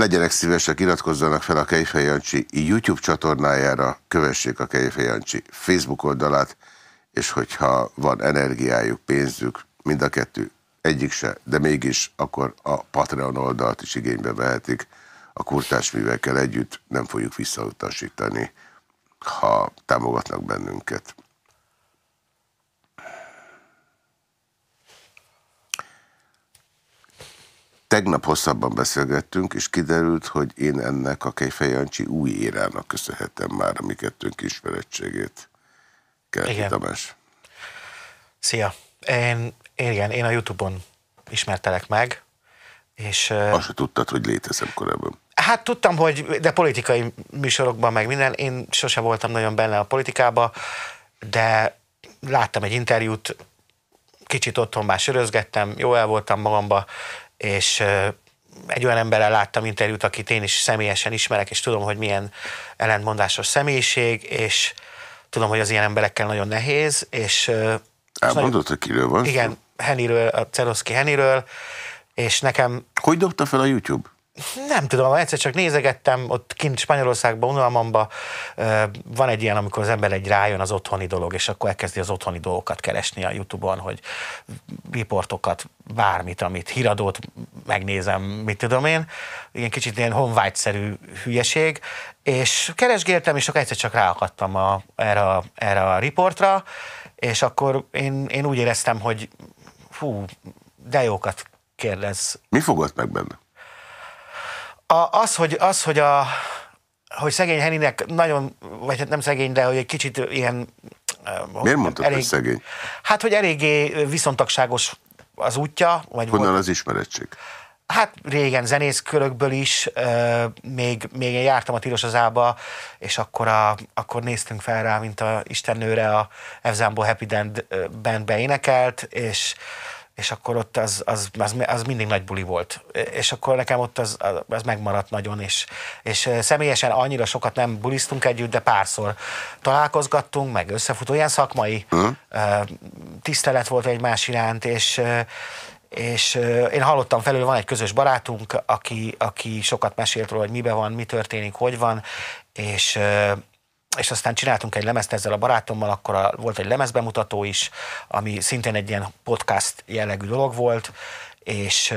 Legyenek szívesek, iratkozzanak fel a Kejfej YouTube csatornájára, kövessék a Kejfej Facebook oldalát, és hogyha van energiájuk, pénzük, mind a kettő, egyik se, de mégis akkor a Patreon oldalt is igénybe vehetik. A kurtás művekkel együtt nem fogjuk visszautasítani, ha támogatnak bennünket. Tegnap hosszabban beszélgettünk, és kiderült, hogy én ennek a Kejfej Jancsi új érának köszönhetem már a mi kettőnk ismerettségét. Igen. Tamás. Szia! Én, én, igen, én a Youtube-on ismertelek meg, és... Azt se tudtad, hogy létezem korábban. Hát tudtam, hogy, de politikai műsorokban meg minden, én sose voltam nagyon benne a politikába, de láttam egy interjút, kicsit otthon már sörözgettem, jó el voltam magamba, és egy olyan emberrel láttam interjút, akit én is személyesen ismerek, és tudom, hogy milyen ellentmondásos személyiség, és tudom, hogy az ilyen emberekkel nagyon nehéz, és... Elmondott, hogy kiről van Igen, Heniről, a Ceroszki Heniről, és nekem... Hogy dobta fel a YouTube? Nem tudom, egyszer csak nézegettem, ott kint Spanyolországban, unalmamba van egy ilyen, amikor az ember egy rájön az otthoni dolog, és akkor elkezdi az otthoni dolgokat keresni a Youtube-on, hogy riportokat, bármit, amit híradót megnézem, mit tudom én, ilyen kicsit ilyen honvágyszerű hülyeség, és keresgéltem, és akkor egyszer csak ráakadtam a, erre, a, erre a riportra, és akkor én, én úgy éreztem, hogy fú, de jókat kérdez. Mi fogott meg benne? A, az, hogy, az, hogy a hogy szegény Heninek nagyon, vagy hát nem szegény, de hogy egy kicsit ilyen... Miért mondtad, elég, hogy szegény? Hát, hogy eléggé viszontagságos az útja. Vagy Honnan volt, az ismerettség? Hát régen zenészkörökből is, euh, még, még én jártam a Tirosazába, és akkor, a, akkor néztünk fel rá, mint a Istennőre a Evzámból Happy Dent bandbe énekelt, és és akkor ott az, az, az, az mindig nagy buli volt. És akkor nekem ott az, az megmaradt nagyon, és, és személyesen annyira sokat nem bulisztunk együtt, de párszor találkozgattunk, meg összefutó, ilyen szakmai uh-huh. tisztelet volt egymás iránt, és és én hallottam felül, van egy közös barátunk, aki, aki sokat mesélt róla, hogy mibe van, mi történik, hogy van, és és aztán csináltunk egy lemezt ezzel a barátommal, akkor a, volt egy lemezbemutató is, ami szintén egy ilyen podcast jellegű dolog volt, és,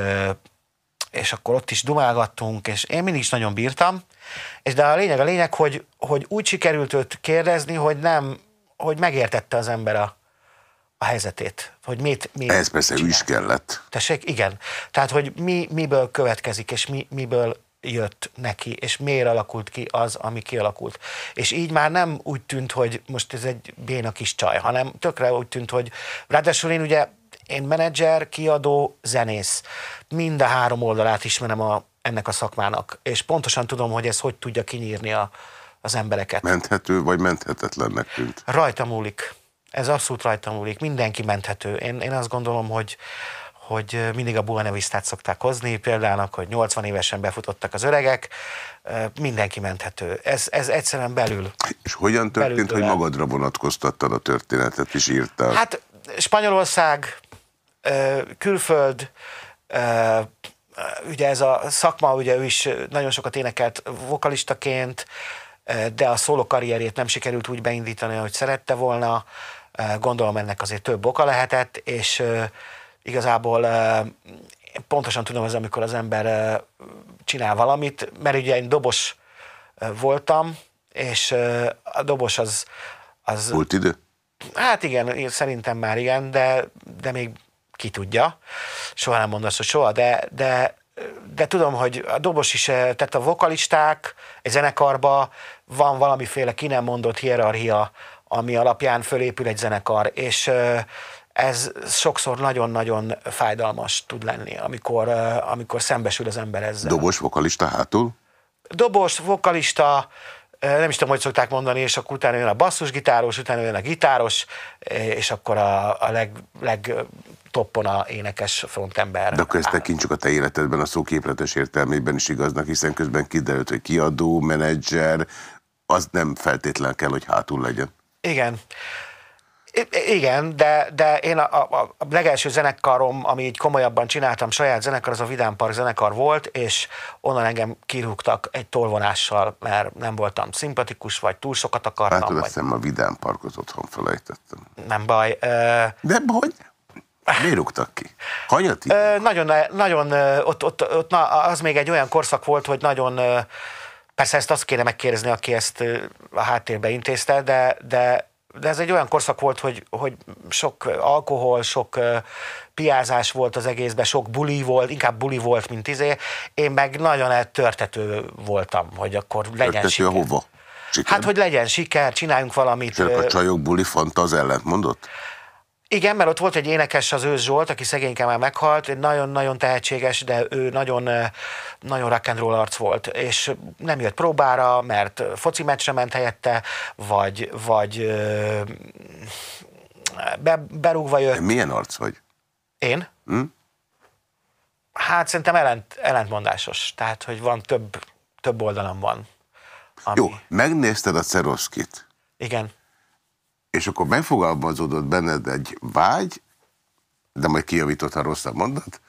és akkor ott is dumálgattunk, és én mindig is nagyon bírtam, és de a lényeg a lényeg, hogy, hogy úgy sikerült őt kérdezni, hogy nem, hogy megértette az ember a, a helyzetét, hogy mit, mit Ez persze is kellett. Tessék, igen. Tehát, hogy mi, miből következik, és mi, miből jött neki, és miért alakult ki az, ami kialakult. És így már nem úgy tűnt, hogy most ez egy béna kis csaj, hanem tökre úgy tűnt, hogy ráadásul én ugye én menedzser, kiadó, zenész. Mind a három oldalát ismerem a, ennek a szakmának, és pontosan tudom, hogy ez hogy tudja kinyírni a, az embereket. Menthető vagy menthetetlennek tűnt? Rajta múlik. Ez abszolút rajta múlik. Mindenki menthető. Én, én azt gondolom, hogy, hogy mindig a Buena Vistát szokták hozni, például, hogy 80 évesen befutottak az öregek, mindenki menthető. Ez, ez egyszerűen belül. És hogyan történt, hogy magadra vonatkoztattad a történetet és írtál? Hát Spanyolország, külföld, ugye ez a szakma, ugye ő is nagyon sokat énekelt vokalistaként, de a szóló karrierét nem sikerült úgy beindítani, ahogy szerette volna. Gondolom ennek azért több oka lehetett, és igazából pontosan tudom, ez amikor az ember csinál valamit, mert ugye én dobos voltam, és a dobos az... az Volt idő? Hát igen, szerintem már igen, de, de még ki tudja. Soha nem mondasz, hogy soha, de, de, de tudom, hogy a dobos is, tehát a vokalisták egy zenekarba van valamiféle ki nem mondott hierarchia, ami alapján fölépül egy zenekar, és ez sokszor nagyon-nagyon fájdalmas tud lenni, amikor, amikor szembesül az ember ezzel. Dobos, vokalista hátul? Dobos, vokalista, nem is tudom, hogy szokták mondani, és akkor utána jön a basszusgitáros, utána jön a gitáros, és akkor a, a leg, leg toppon a énekes frontember. De akkor ezt tekintsük a te életedben a szóképletes értelmében is igaznak, hiszen közben kiderült, hogy kiadó, menedzser, az nem feltétlen kell, hogy hátul legyen. Igen. Igen, de, de én a, a, a legelső zenekarom, ami így komolyabban csináltam, saját zenekar, az a Vidám Park zenekar volt, és onnan engem kirúgtak egy tolvonással, mert nem voltam szimpatikus, vagy túl sokat akartam, azt vagy a Vidám Parkot otthon felejtettem. nem baj. Ö, De hogy? Miért rúgtak ki? Hanyati? Ö, nagyon, nagyon ott, ott, ott na, az még egy olyan korszak volt, hogy nagyon, persze ezt azt kéne megkérdezni, aki ezt a háttérbe intézte, de, de, de ez egy olyan korszak volt, hogy, hogy sok alkohol, sok piázás volt az egészben, sok buli volt, inkább buli volt, mint izé. Én meg nagyon eltörtető voltam, hogy akkor legyen Tető siker. hova? Siker? Hát, hogy legyen siker, csináljunk valamit. És a csajok buli font az ellent mondott? Igen, mert ott volt egy énekes, az Ősz Zsolt, aki szegényke már meghalt, egy nagyon-nagyon tehetséges, de ő nagyon, nagyon rock and roll arc volt, és nem jött próbára, mert foci meccsre ment helyette, vagy, vagy be, berúgva De jött. milyen arc vagy? Én? Hm? Hát szerintem ellent, ellentmondásos, tehát, hogy van több, több oldalam van. Ami, Jó, megnézted a Ceroszkit, Igen. És akkor megfogalmazódott benned egy vágy, de majd kijavított a rosszabb mondat,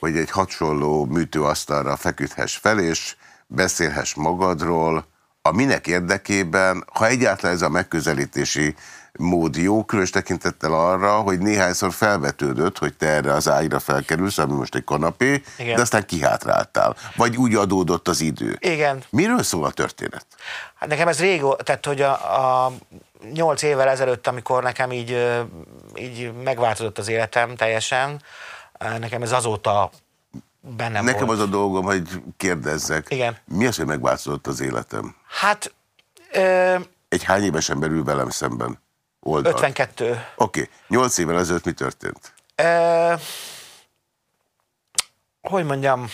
hogy egy hasonló műtőasztalra feküdhess fel, és beszélhess magadról, a minek érdekében, ha egyáltalán ez a megközelítési mód jó, különös tekintettel arra, hogy néhányszor felvetődött, hogy te erre az ágyra felkerülsz, ami most egy kanapé, Igen. de aztán kihátráltál. Vagy úgy adódott az idő. Igen. Miről szól a történet? Hát nekem ez régó, tehát hogy a, a nyolc évvel ezelőtt, amikor nekem így, így megváltozott az életem teljesen, nekem ez azóta bennem Nekem volt. az a dolgom, hogy kérdezzek. Igen. Mi az, hogy megváltozott az életem? Hát ö, Egy hány évesen belül velem szemben? Oldal. 52. Oké. Okay. Nyolc évvel ezelőtt mi történt? Ö, hogy mondjam,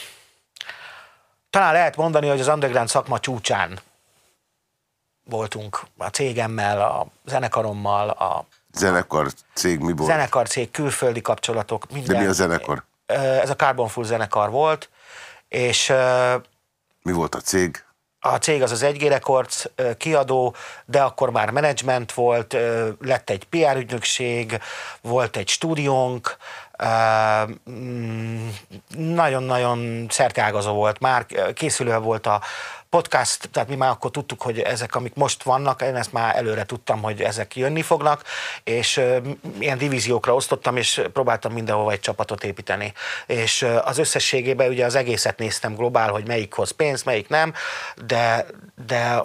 talán lehet mondani, hogy az underground szakma csúcsán voltunk a cégemmel, a zenekarommal, a Zenekar, cég mi volt? zenekarcég, külföldi kapcsolatok, minden. De mi a zenekar? Ez a Carbon Full zenekar volt, és Mi volt a cég? a cég az az 1G Records kiadó, de akkor már menedzsment volt, lett egy PR ügynökség, volt egy stúdiónk, mm, nagyon-nagyon szerteágazó volt, már készülő volt a podcast, tehát mi már akkor tudtuk, hogy ezek, amik most vannak, én ezt már előre tudtam, hogy ezek jönni fognak, és ilyen divíziókra osztottam, és próbáltam mindenhova egy csapatot építeni. És az összességében ugye az egészet néztem globál, hogy melyik hoz pénzt, melyik nem, de, de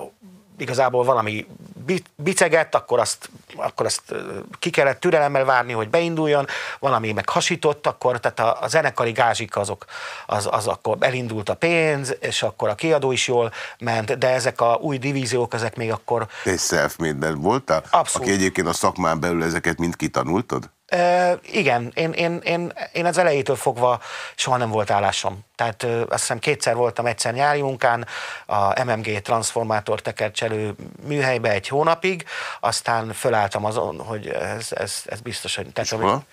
igazából valami bi- bicegett, akkor azt, akkor azt ki kellett türelemmel várni, hogy beinduljon, valami meg hasított, akkor tehát a, a zenekari gázsik azok, az, az akkor elindult a pénz, és akkor a kiadó is jól ment, de ezek a új divíziók, ezek még akkor egy self-made voltál? Abszolút. Aki egyébként a szakmán belül ezeket mind kitanultad? Igen, én, én, én, én az elejétől fogva soha nem volt állásom. Tehát uh, azt hiszem kétszer voltam egyszer nyári munkán, a MMG transformátor tekercselő műhelybe egy hónapig, aztán fölálltam azon, hogy ez, ez, ez biztos, hogy... Tehát, Iskola?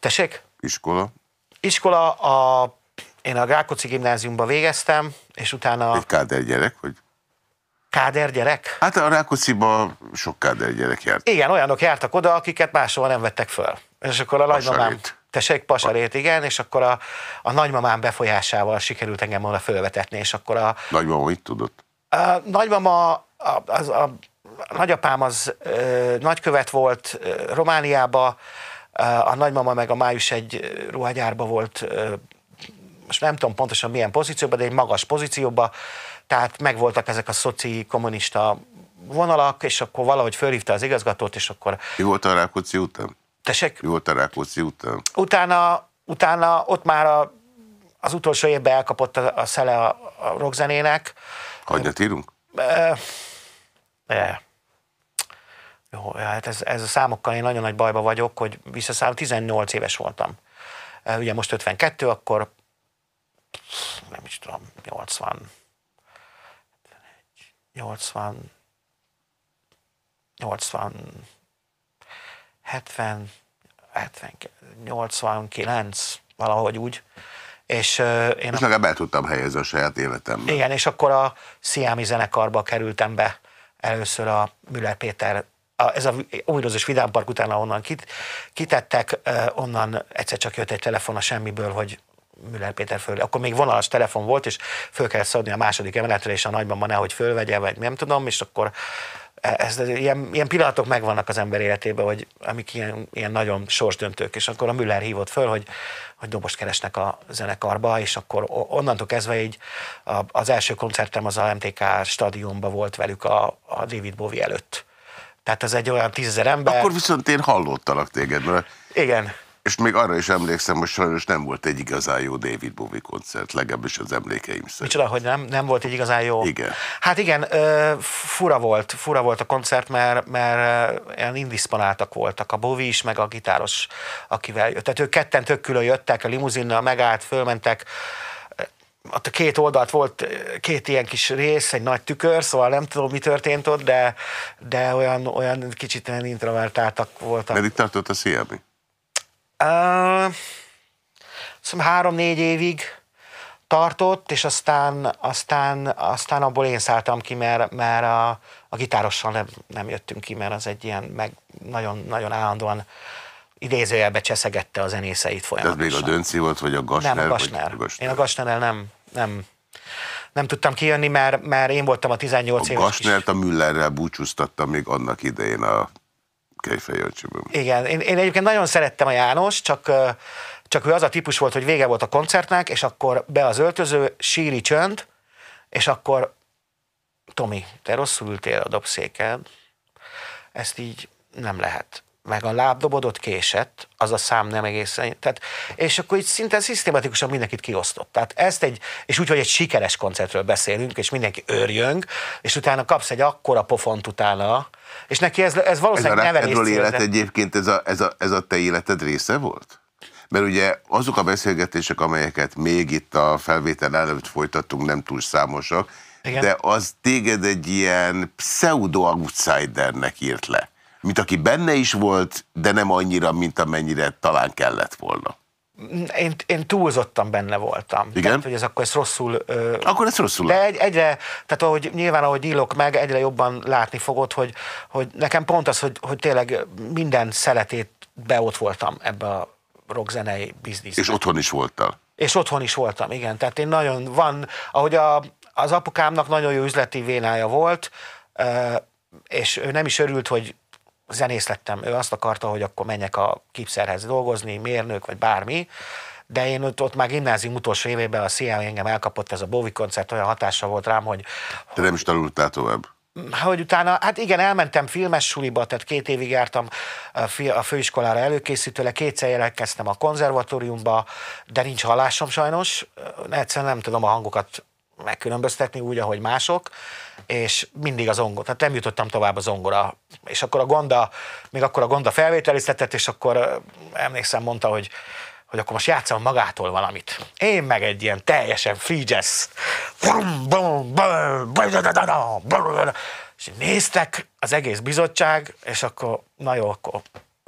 Tessék? Iskola? Iskola, a, én a Rákóczi gimnáziumba végeztem, és utána Egy káder gyerek? Vagy? káder gyerek. Hát a Rákócziba sok káder gyerek járt. Igen, olyanok jártak oda, akiket máshol nem vettek föl. És akkor a nagymamám, tessék, pasarét, igen, és akkor a, a nagymamám befolyásával sikerült engem volna fölvetetni, és akkor a, Nagymama mit tudott? a nagymama, a, az, a, a nagyapám az ö, nagykövet volt ö, Romániába, a nagymama meg a május egy ruhagyárba volt, ö, most nem tudom pontosan milyen pozícióban, de egy magas pozícióban, tehát megvoltak ezek a szoci kommunista vonalak, és akkor valahogy fölhívta az igazgatót, és akkor Mi volt a Rákóczi után? Tessék, volt a Rákóczi után? utána, utána ott már a, az utolsó évben elkapott a, a szele a, a rockzenének. Hagyjat írunk? E, jó, hát ez, ez a számokkal én nagyon nagy bajba vagyok, hogy visszaszállom, 18 éves voltam. E, Ugye most 52, akkor nem is tudom, 80, 80, 80, 70, 70, 89, valahogy úgy. És ö, én És legalább el tudtam helyezni a saját életemben. igen, és akkor a Sziámi zenekarba kerültem be először a Müller Péter a, ez a újrozós vidámpark után, ahonnan kit, kitettek, onnan egyszer csak jött egy telefon a semmiből, hogy Müller Péter föl. Akkor még vonalas telefon volt, és föl kellett szadni a második emeletre, és a nagyban nehogy fölvegye, vagy nem tudom, és akkor ez, ilyen, ilyen pillanatok megvannak az ember életében, hogy amik ilyen, ilyen nagyon sorsdöntők, és akkor a Müller hívott föl, hogy, hogy dobost keresnek a zenekarba, és akkor onnantól kezdve így az első koncertem az a MTK stadionban volt velük a, a David Bowie előtt. Tehát ez egy olyan tízezer ember. Akkor viszont én hallottalak téged, mert Igen. És még arra is emlékszem, hogy sajnos nem volt egy igazán jó David Bowie koncert, legalábbis az emlékeim szerint. Micsoda, hogy nem, nem volt egy igazán jó? Igen. Hát igen, fura volt, fura volt a koncert, mert, mert ilyen indisponáltak voltak, a Bowie is, meg a gitáros, akivel jött. Tehát ők ketten tök külön jöttek, a limuzinnal megállt, fölmentek, ott a két oldalt volt két ilyen kis rész, egy nagy tükör, szóval nem tudom, mi történt ott, de, de olyan, olyan kicsit olyan introvertáltak voltak. Meddig tartott a Sziami? Uh, szóval három-négy évig tartott, és aztán, aztán, aztán abból én szálltam ki, mert, mert a, a gitárossal nem, nem jöttünk ki, mert az egy ilyen meg nagyon, nagyon állandóan idézőjelbe cseszegette a zenészeit folyamatosan. Ez még a Dönci volt, vagy a Gasner? Nem, a Gasner. A Gasner. Én a Gasnerrel nem, nem, nem tudtam kijönni, mert, mert én voltam a 18 a éves Gasnert a Müllerrel búcsúztattam még annak idején a Kejfejancsiban. Igen, én, én egyébként nagyon szerettem a János, csak, csak ő az a típus volt, hogy vége volt a koncertnek, és akkor be az öltöző, síri csönd, és akkor Tomi, te rosszul ültél a dobszéken, ezt így nem lehet. Meg a lábdobodot késett, az a szám nem egészen. Tehát, és akkor így szinte szisztematikusan mindenkit kiosztott. Tehát ezt egy, és úgy, hogy egy sikeres koncertről beszélünk, és mindenki örjöng, és utána kapsz egy akkora pofont utána, és neki ez, ez valószínűleg ez a nevelés élet egyébként ez a, ez, a, ez a te életed része volt? Mert ugye azok a beszélgetések, amelyeket még itt a felvétel előtt folytattunk, nem túl számosak, Igen. de az téged egy ilyen pseudo-outsidernek írt le. Mint aki benne is volt, de nem annyira, mint amennyire talán kellett volna én, én túlzottan benne voltam. Igen? Tehát, hogy ez akkor ez rosszul... Ö, akkor ez rosszul. De egy, egyre, tehát ahogy, nyilván ahogy illok meg, egyre jobban látni fogod, hogy, hogy nekem pont az, hogy, hogy tényleg minden szeletét be ott voltam ebbe a rockzenei bizniszbe. És otthon is voltál. És otthon is voltam, igen. Tehát én nagyon van, ahogy a, az apukámnak nagyon jó üzleti vénája volt, és ő nem is örült, hogy zenész lettem, ő azt akarta, hogy akkor menjek a kipszerhez dolgozni, mérnök vagy bármi, de én ott, ott már gimnázium utolsó évében a CIA engem elkapott ez a Bowie koncert, olyan hatása volt rám, hogy... Te nem is tanultál tovább? Hogy utána, hát igen, elmentem filmes suliba, tehát két évig jártam a főiskolára előkészítőle, kétszer jelentkeztem a konzervatóriumba, de nincs hallásom sajnos, egyszerűen nem tudom a hangokat megkülönböztetni úgy, ahogy mások, és mindig az zongora, tehát nem jutottam tovább a zongora. És akkor a Gonda, még akkor a Gonda felvételiztetett, és akkor emlékszem, mondta, hogy hogy akkor most játszom magától valamit. Én meg egy ilyen teljesen free jazz. És néztek az egész bizottság, és akkor, na jó, akkor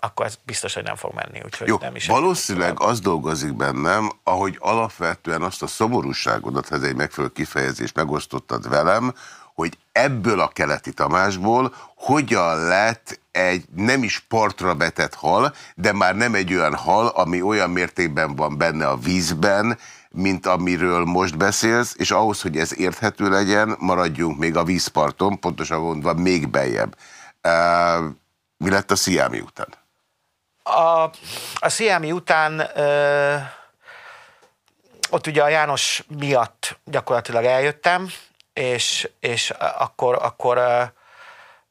akkor ez biztos, hogy nem fog menni. Úgyhogy Jó, nem is valószínűleg az dolgozik bennem, ahogy alapvetően azt a szomorúságodat, ez egy megfelelő kifejezés megosztottad velem, hogy ebből a keleti Tamásból hogyan lett egy nem is partra betett hal, de már nem egy olyan hal, ami olyan mértékben van benne a vízben, mint amiről most beszélsz, és ahhoz, hogy ez érthető legyen, maradjunk még a vízparton, pontosan mondva még beljebb. Uh, mi lett a Sziámi után? A, a Sziámi után ö, ott ugye a János miatt gyakorlatilag eljöttem, és, és akkor, akkor,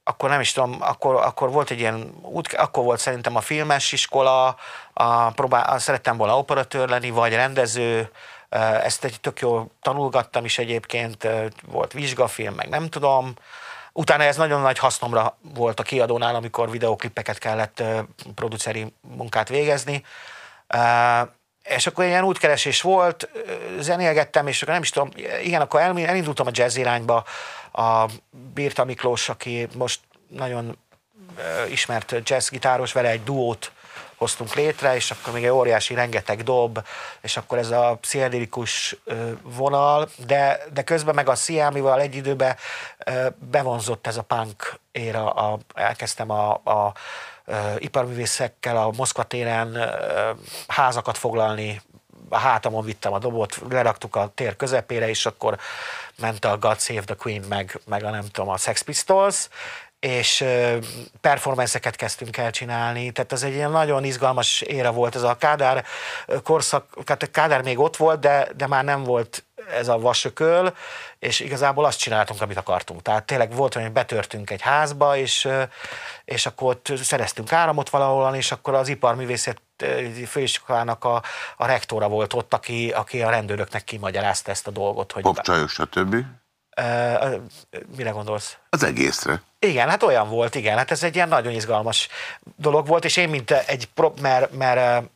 akkor nem is tudom, akkor, akkor volt egy ilyen út, akkor volt szerintem a filmes iskola, a, próbál, szerettem volna operatőr lenni, vagy rendező, ezt egy tök jól tanulgattam is egyébként, volt vizsgafilm, meg nem tudom, Utána ez nagyon nagy hasznomra volt a kiadónál, amikor videoklipeket kellett produceri munkát végezni. És akkor ilyen útkeresés volt, zenélgettem, és akkor nem is tudom, igen, akkor elindultam a jazz irányba, a Birta Miklós, aki most nagyon ismert jazzgitáros, vele egy duót hoztunk létre, és akkor még egy óriási rengeteg dob, és akkor ez a pszichedelikus vonal, de, de közben meg a Sziámival egy időben bevonzott ez a punk éra, a, elkezdtem a, a iparművészekkel a Moszkva téren házakat foglalni, a hátamon vittem a dobot, leraktuk a tér közepére, és akkor ment a God Save the Queen, meg, meg a nem tudom, a Sex Pistols, és performanceket kezdtünk el csinálni, tehát ez egy ilyen nagyon izgalmas éra volt, ez a Kádár korszak, hát Kádár még ott volt, de, de már nem volt ez a vasököl, és igazából azt csináltunk, amit akartunk. Tehát tényleg volt hogy betörtünk egy házba, és, és akkor ott szereztünk áramot valahol, és akkor az iparművészet főiskolának a, a rektora volt ott, aki, aki a rendőröknek kimagyarázta ezt a dolgot. Hogy Popcsajok, stb. Uh, mire gondolsz? Az egészre. Igen, hát olyan volt, igen. Hát ez egy ilyen nagyon izgalmas dolog volt, és én, mint egy, mert, mert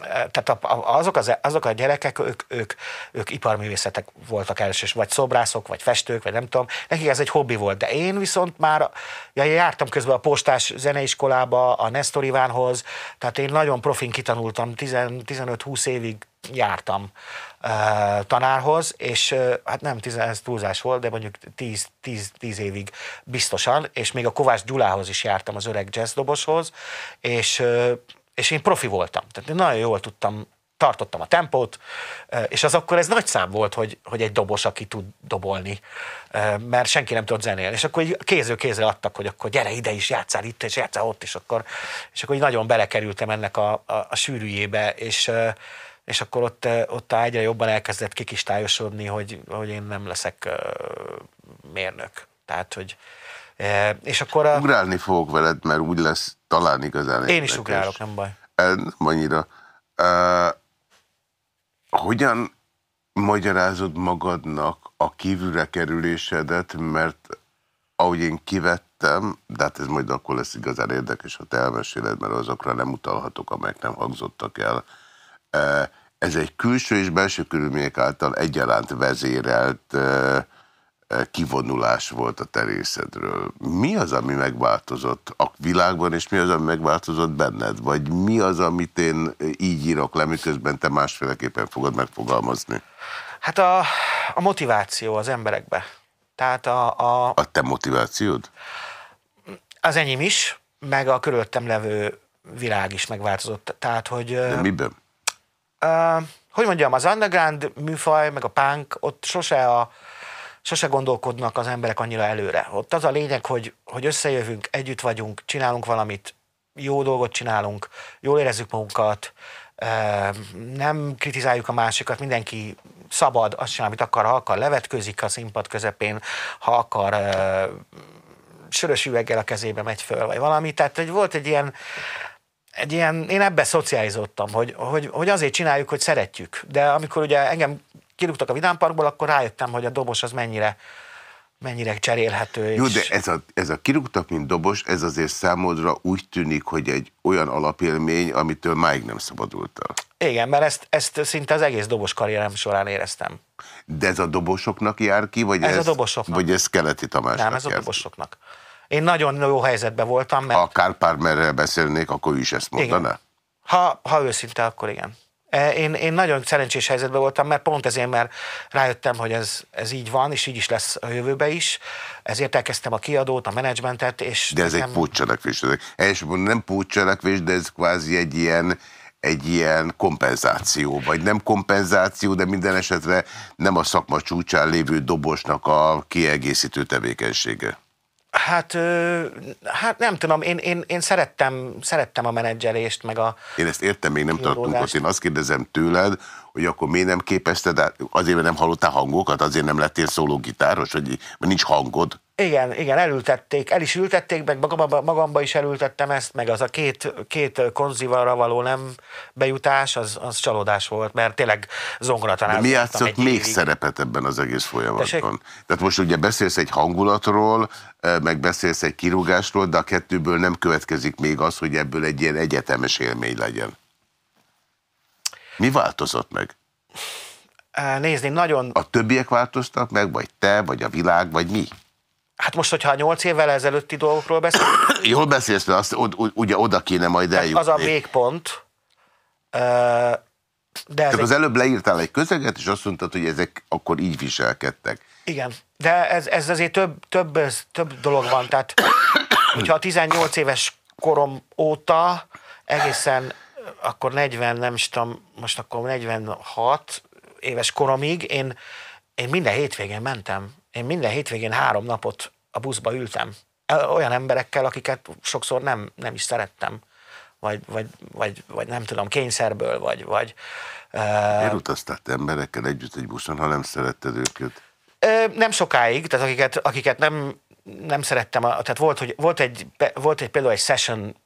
tehát azok, az, azok a gyerekek, ők, ők, ők iparművészetek voltak elsős, vagy szobrászok, vagy festők, vagy nem tudom, nekik ez egy hobbi volt, de én viszont már ja, jártam közben a postás zeneiskolába, a Nestor Ivánhoz, tehát én nagyon profin kitanultam, 15-20 évig jártam uh, tanárhoz, és uh, hát nem 10, ez túlzás volt, de mondjuk 10, 10, 10 évig biztosan, és még a Kovács Gyulához is jártam az öreg jazzdoboshoz, és uh, és én profi voltam. Tehát én nagyon jól tudtam, tartottam a tempót, és az akkor ez nagy szám volt, hogy, hogy egy dobos, aki tud dobolni, mert senki nem tudott zenélni. És akkor kézről kézre adtak, hogy akkor gyere ide is, játszál itt, és játszál ott, és akkor, és akkor így nagyon belekerültem ennek a, a, a sűrűjébe, és, és akkor ott, ott egyre jobban elkezdett kikistályosodni, hogy, hogy én nem leszek mérnök. Tehát, hogy, és akkor a... Ugrálni fogok veled, mert úgy lesz talán igazán Én is ugrálok, nem baj. Nem annyira. Uh, hogyan magyarázod magadnak a kívülre kerülésedet, mert ahogy én kivettem, de hát ez majd akkor lesz igazán érdekes, ha te elmeséled, mert azokra nem utalhatok, amelyek nem hangzottak el. Ez egy külső és belső körülmények által egyaránt vezérelt kivonulás volt a terészedről. Mi az, ami megváltozott a világban, és mi az, ami megváltozott benned? Vagy mi az, amit én így írok le, miközben te másféleképpen fogod megfogalmazni? Hát a, a motiváció az emberekbe. Tehát a, a... A te motivációd? Az enyém is, meg a körülöttem levő világ is megváltozott. Tehát, hogy... De miben? Uh, hogy mondjam, az underground műfaj, meg a punk, ott sose a, sose gondolkodnak az emberek annyira előre. Ott az a lényeg, hogy, hogy összejövünk, együtt vagyunk, csinálunk valamit, jó dolgot csinálunk, jól érezzük magunkat, nem kritizáljuk a másikat, mindenki szabad, azt csinál, amit akar, ha akar, levetkőzik a színpad közepén, ha akar, sörös üveggel a kezébe megy föl, vagy valami. Tehát hogy volt egy ilyen, egy ilyen, én ebbe szocializottam, hogy, hogy, hogy azért csináljuk, hogy szeretjük. De amikor ugye engem kirúgtak a vidámparkból, akkor rájöttem, hogy a dobos az mennyire, mennyire cserélhető. Jó, de ez a, ez a kirúgtak, mint dobos, ez azért számodra úgy tűnik, hogy egy olyan alapélmény, amitől máig nem szabadultál. Igen, mert ezt, ezt szinte az egész dobos karrierem során éreztem. De ez a dobosoknak jár ki, vagy ez, ez a dobosoknak. Vagy ez keleti Tamásnak Nem, ez a dobosoknak. Én nagyon jó helyzetben voltam, mert... Ha Kárpármerrel beszélnék, akkor ő is ezt mondaná? Igen. Ha, ha őszinte, akkor igen. E, én, én nagyon szerencsés helyzetben voltam, mert pont ezért, mert rájöttem, hogy ez, ez így van, és így is lesz a jövőbe is. Ezért elkezdtem a kiadót, a menedzsmentet, és... De ez nekem... egy pótcselekvés. Elsősorban nem pótcselekvés, de ez kvázi egy ilyen, egy ilyen kompenzáció, vagy nem kompenzáció, de minden esetre nem a szakma csúcsán lévő dobosnak a kiegészítő tevékenysége. Hát, hát nem tudom, én, én, én szerettem, szerettem a menedzselést, meg a... Én ezt értem, még nem tartunk ott. Én azt kérdezem tőled, hogy akkor miért nem képezted, azért, mert nem hallottál hangokat, azért nem lettél szólógitáros, hogy nincs hangod? Igen, igen, elültették, el is ültették, meg magamba, magamba is elültettem ezt, meg az a két, két konzivalra való nem bejutás, az, az csalódás volt, mert tényleg zongoratanár. mi játszott még évig. szerepet ebben az egész folyamatban? Tessék? Tehát most ugye beszélsz egy hangulatról, meg beszélsz egy kirúgásról, de a kettőből nem következik még az, hogy ebből egy ilyen egyetemes élmény legyen. Mi változott meg? Nézni, nagyon... A többiek változtak meg, vagy te, vagy a világ, vagy mi? Hát most, hogyha a nyolc évvel ezelőtti dolgokról beszélünk, Jól beszélsz, mert azt, ugye oda kéne majd eljutni. az a végpont, de Csak egy, az előbb leírtál egy közeget, és azt mondtad, hogy ezek akkor így viselkedtek. igen, de ez, ez azért több, több, több dolog van, tehát hogyha a 18 éves korom óta egészen akkor 40, nem is tudom, most akkor 46 éves koromig én, én minden hétvégén mentem. Én minden hétvégén három napot a buszba ültem. Olyan emberekkel, akiket sokszor nem, nem is szerettem. Vagy, vagy, vagy, vagy nem tudom, kényszerből, vagy, vagy te emberekkel együtt egy buszon, ha nem szeretted őket? Nem sokáig, tehát akiket, akiket nem, nem szerettem, tehát volt, hogy, volt, egy, volt egy például egy session,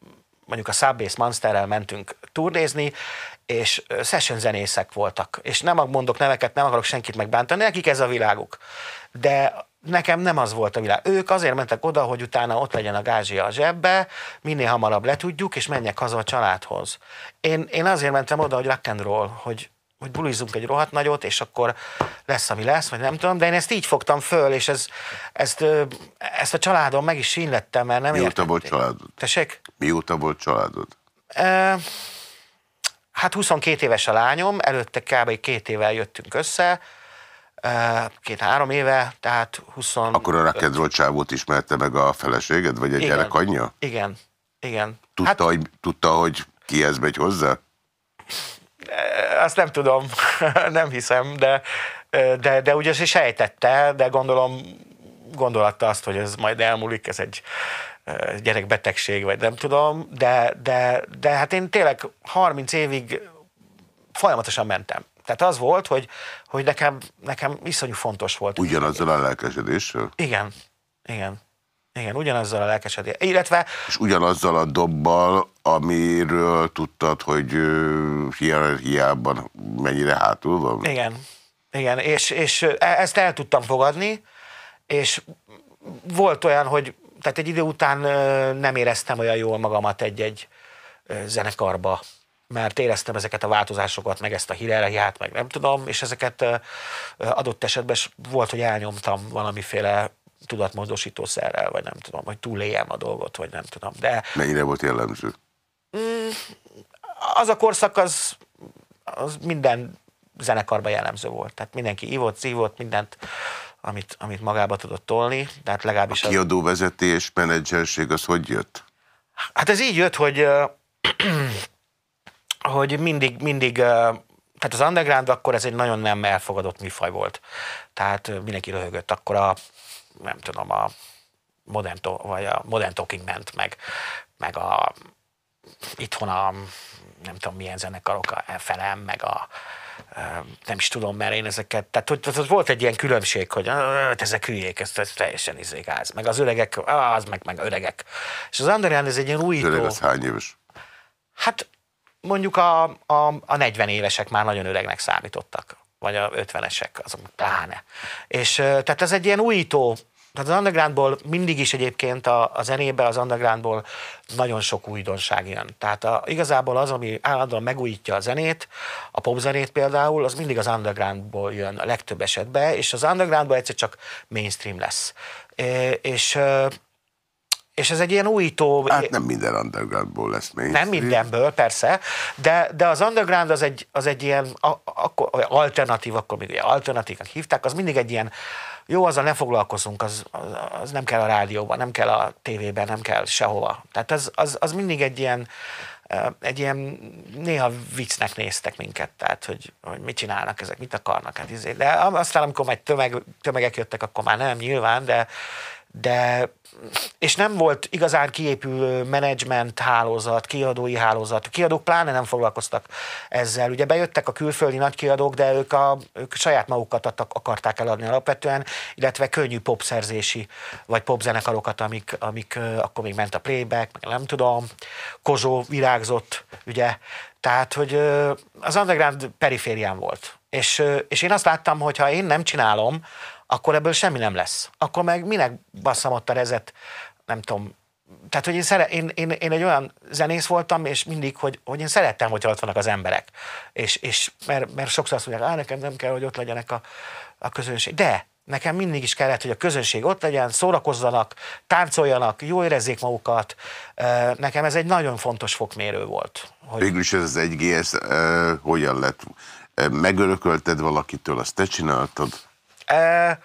mondjuk a Subbase Monsterrel mentünk turnézni, és session zenészek voltak, és nem mondok neveket, nem akarok senkit megbántani, nekik ez a világuk. De nekem nem az volt a világ. Ők azért mentek oda, hogy utána ott legyen a gázsia a zsebbe, minél hamarabb letudjuk, és menjek haza a családhoz. Én, én azért mentem oda, hogy rock and roll, hogy, hogy bulizzunk egy rohadt nagyot, és akkor lesz, ami lesz, vagy nem tudom, de én ezt így fogtam föl, és ez, ezt, ezt a családom meg is sínlettem, mert nem Mióta értették. volt családod? Tessék? Mióta volt családod? Ö, Hát 22 éves a lányom, előtte kb. két évvel jöttünk össze, két-három éve, tehát 20... Akkor a rock and roll csávót ismerte meg a feleséged, vagy egy Igen. gyerek anyja? Igen, igen. Tudta, hát, hogy, tudta, hogy kihez megy hozzá? Azt nem tudom, nem hiszem, de, de, de ugye se sejtette, de gondolom gondolatta azt, hogy ez majd elmúlik, ez egy gyerekbetegség, vagy nem tudom, de, de, de hát én tényleg 30 évig folyamatosan mentem. Tehát az volt, hogy, hogy nekem, nekem iszonyú fontos volt. Ugyanazzal a lelkesedéssel? Igen, igen. Igen, ugyanazzal a lelkesedés. Illetve És ugyanazzal a dobbal, amiről tudtad, hogy hierarchiában mennyire hátul van? Igen, igen, és, és e- ezt el tudtam fogadni, és volt olyan, hogy tehát egy idő után nem éreztem olyan jól magamat egy-egy zenekarba, mert éreztem ezeket a változásokat, meg ezt a hierarchiát, meg nem tudom, és ezeket adott esetben volt, hogy elnyomtam valamiféle tudatmódosítószerrel, vagy nem tudom, hogy túléljem a dolgot, vagy nem tudom. De Mennyire volt jellemző? az a korszak az, az minden zenekarban jellemző volt. Tehát mindenki ívott, szívott, mindent, amit, amit magába tudott tolni. Tehát legalábbis az, Kiadóvezetés, menedzserség, az hogy jött? Hát ez így jött, hogy, hogy mindig, mindig, tehát az underground akkor ez egy nagyon nem elfogadott műfaj volt. Tehát mindenki röhögött. Akkor a, nem tudom, a Modern, vagy a Modern Talking ment, meg, meg a itthon a nem tudom milyen zenekarok, a FLM, meg a nem is tudom, mert én ezeket, tehát hogy, tehát volt egy ilyen különbség, hogy "Ö, hát ezek hülyék, ez, ez teljesen izé gáz. Meg az öregek, "Á, az meg, meg öregek. És az Underground ez egy ilyen Az újító. öreg az hány éves? Hát mondjuk a, a, a 40 évesek már nagyon öregnek számítottak, vagy a 50-esek, azok pláne. És tehát ez egy ilyen újító, tehát az undergroundból mindig is egyébként a, a zenébe, az undergroundból nagyon sok újdonság jön. Tehát a, igazából az, ami állandóan megújítja a zenét, a popzenét például, az mindig az undergroundból jön a legtöbb esetben, és az undergroundból egyszer csak mainstream lesz. É, és, és ez egy ilyen újító... Hát nem minden undergroundból lesz még. Nem mindenből, persze, de, de az underground az egy, az egy ilyen a, akkor, alternatív, akkor még alternatívnak hívták, az mindig egy ilyen, jó, azzal ne foglalkozunk, az, az, az nem kell a rádióban, nem kell a tévében, nem kell sehova. Tehát az, az, az mindig egy ilyen, eh, egy ilyen néha viccnek néztek minket, tehát hogy, hogy mit csinálnak ezek, mit akarnak. Hát izé. De aztán, amikor majd tömeg, tömegek jöttek, akkor már nem nyilván, de, de és nem volt igazán kiépülő menedzsment hálózat, kiadói hálózat. A kiadók pláne nem foglalkoztak ezzel. Ugye bejöttek a külföldi nagykiadók, de ők, a, ők saját magukat adtak, akarták eladni alapvetően, illetve könnyű popszerzési vagy popzenekarokat, amik, amik akkor még ment a playback, meg nem tudom, Kozsó virágzott, ugye. Tehát, hogy az underground periférián volt. És, és én azt láttam, hogy ha én nem csinálom, akkor ebből semmi nem lesz. Akkor meg minek basszam ott a rezet, nem tudom, tehát, hogy én, szere, én, én, én, egy olyan zenész voltam, és mindig, hogy, hogy én szerettem, hogy ott vannak az emberek. És, és mert, mert sokszor azt mondják, á, nekem nem kell, hogy ott legyenek a, a közönség. De, Nekem mindig is kellett, hogy a közönség ott legyen, szórakozzanak, táncoljanak, jól érezzék magukat. Nekem ez egy nagyon fontos fokmérő volt. Hogy... Végül is ez az 1G, ez uh, hogyan lett? Megörökölted valakitől, azt te csináltad? Uh,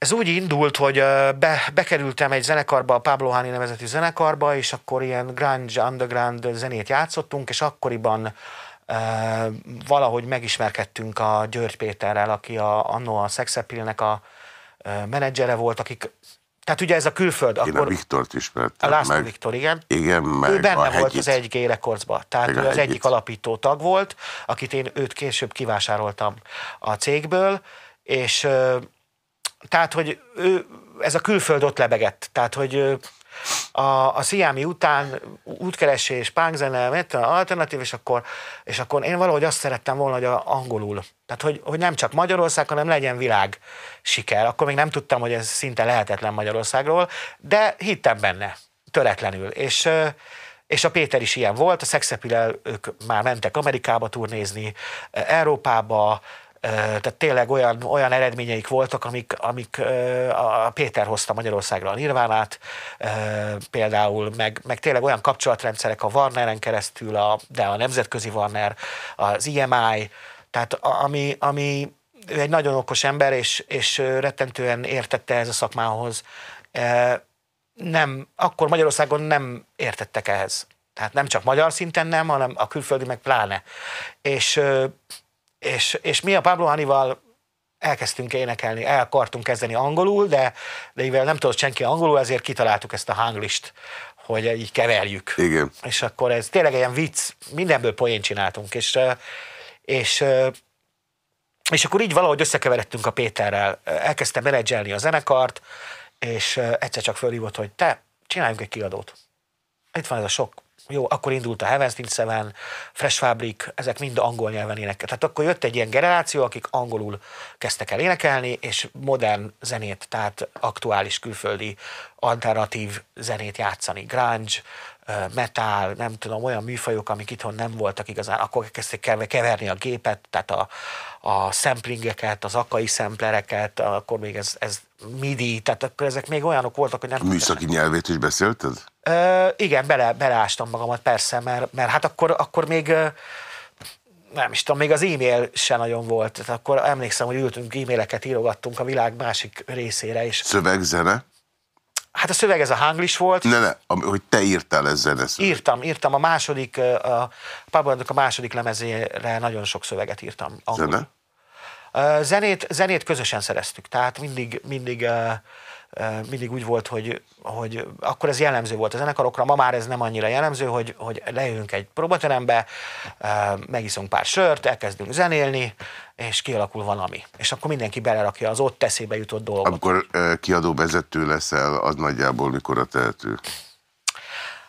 ez úgy indult, hogy be, bekerültem egy zenekarba, a Pablo Hani nevezetű zenekarba, és akkor ilyen grunge, underground zenét játszottunk, és akkoriban valahogy megismerkedtünk a György Péterrel, aki a, annó a Sexapilnek a menedzsere volt, akik tehát ugye ez a külföld. Én akkor a Viktort ismertem A László meg. Viktor, igen. Igen, meg Ő benne volt az 1G Recordsba. Tehát ő az egyik alapító tag volt, akit én őt később kivásároltam a cégből, és tehát, hogy ő, ez a külföld ott lebegett. Tehát, hogy a, a Sziámi után útkeresés, pánkzene, alternatív, és akkor, és akkor én valahogy azt szerettem volna, hogy a angolul. Tehát, hogy, hogy nem csak Magyarország, hanem legyen világ siker. Akkor még nem tudtam, hogy ez szinte lehetetlen Magyarországról, de hittem benne, töretlenül. És, és a Péter is ilyen volt, a Szexepilel ők már mentek Amerikába turnézni, Európába, tehát tényleg olyan, olyan eredményeik voltak, amik, amik a Péter hozta Magyarországra a Nirvánát, például, meg, meg tényleg olyan kapcsolatrendszerek a Warneren keresztül, a, de a nemzetközi Warner, az EMI, tehát ami, ami ő egy nagyon okos ember, és, és rettentően értette ez a szakmához. Nem, akkor Magyarországon nem értettek ehhez. Tehát nem csak magyar szinten nem, hanem a külföldi meg pláne. És és, és mi a Pablo Hanival elkezdtünk énekelni, el akartunk kezdeni angolul, de, de mivel nem tudott senki angolul, ezért kitaláltuk ezt a hanglist, hogy így keverjük. Igen. És akkor ez tényleg ilyen vicc, mindenből poén csináltunk, és, és, és akkor így valahogy összekeveredtünk a Péterrel, elkezdtem menedzselni a zenekart, és egyszer csak fölhívott, hogy te, csináljunk egy kiadót. Itt van ez a sok jó, akkor indult a Heaven's Need Seven, Fresh Fabric, ezek mind angol nyelven énekel. Tehát akkor jött egy ilyen generáció, akik angolul kezdtek el énekelni, és modern zenét, tehát aktuális külföldi alternatív zenét játszani. Grunge, metal, nem tudom, olyan műfajok, amik itthon nem voltak igazán, akkor kezdték keverni a gépet, tehát a, a samplingeket, az akai szemplereket, akkor még ez, ez MIDI, tehát akkor ezek még olyanok voltak, hogy nem... Műszaki nyelvét is beszélted? Ö, igen, bele, beleástam magamat persze, mert, mert hát akkor, akkor még nem is tudom, még az e-mail se nagyon volt. Tehát akkor emlékszem, hogy ültünk, e-maileket írogattunk a világ másik részére is. Szöveg, zene? Hát a szöveg ez a hanglis volt. Ne, ne, hogy te írtál ez zeneszöveget. Írtam, írtam. A második, a Pablo a második lemezére nagyon sok szöveget írtam. Angol. Zene? Zenét, zenét közösen szereztük, tehát mindig, mindig, mindig úgy volt, hogy, hogy akkor ez jellemző volt a zenekarokra, ma már ez nem annyira jellemző, hogy, hogy leülünk egy próbaterembe, megiszunk pár sört, elkezdünk zenélni, és kialakul valami. És akkor mindenki belerakja az ott eszébe jutott dolgot. Amikor kiadó vezető leszel, az nagyjából mikor a tehető?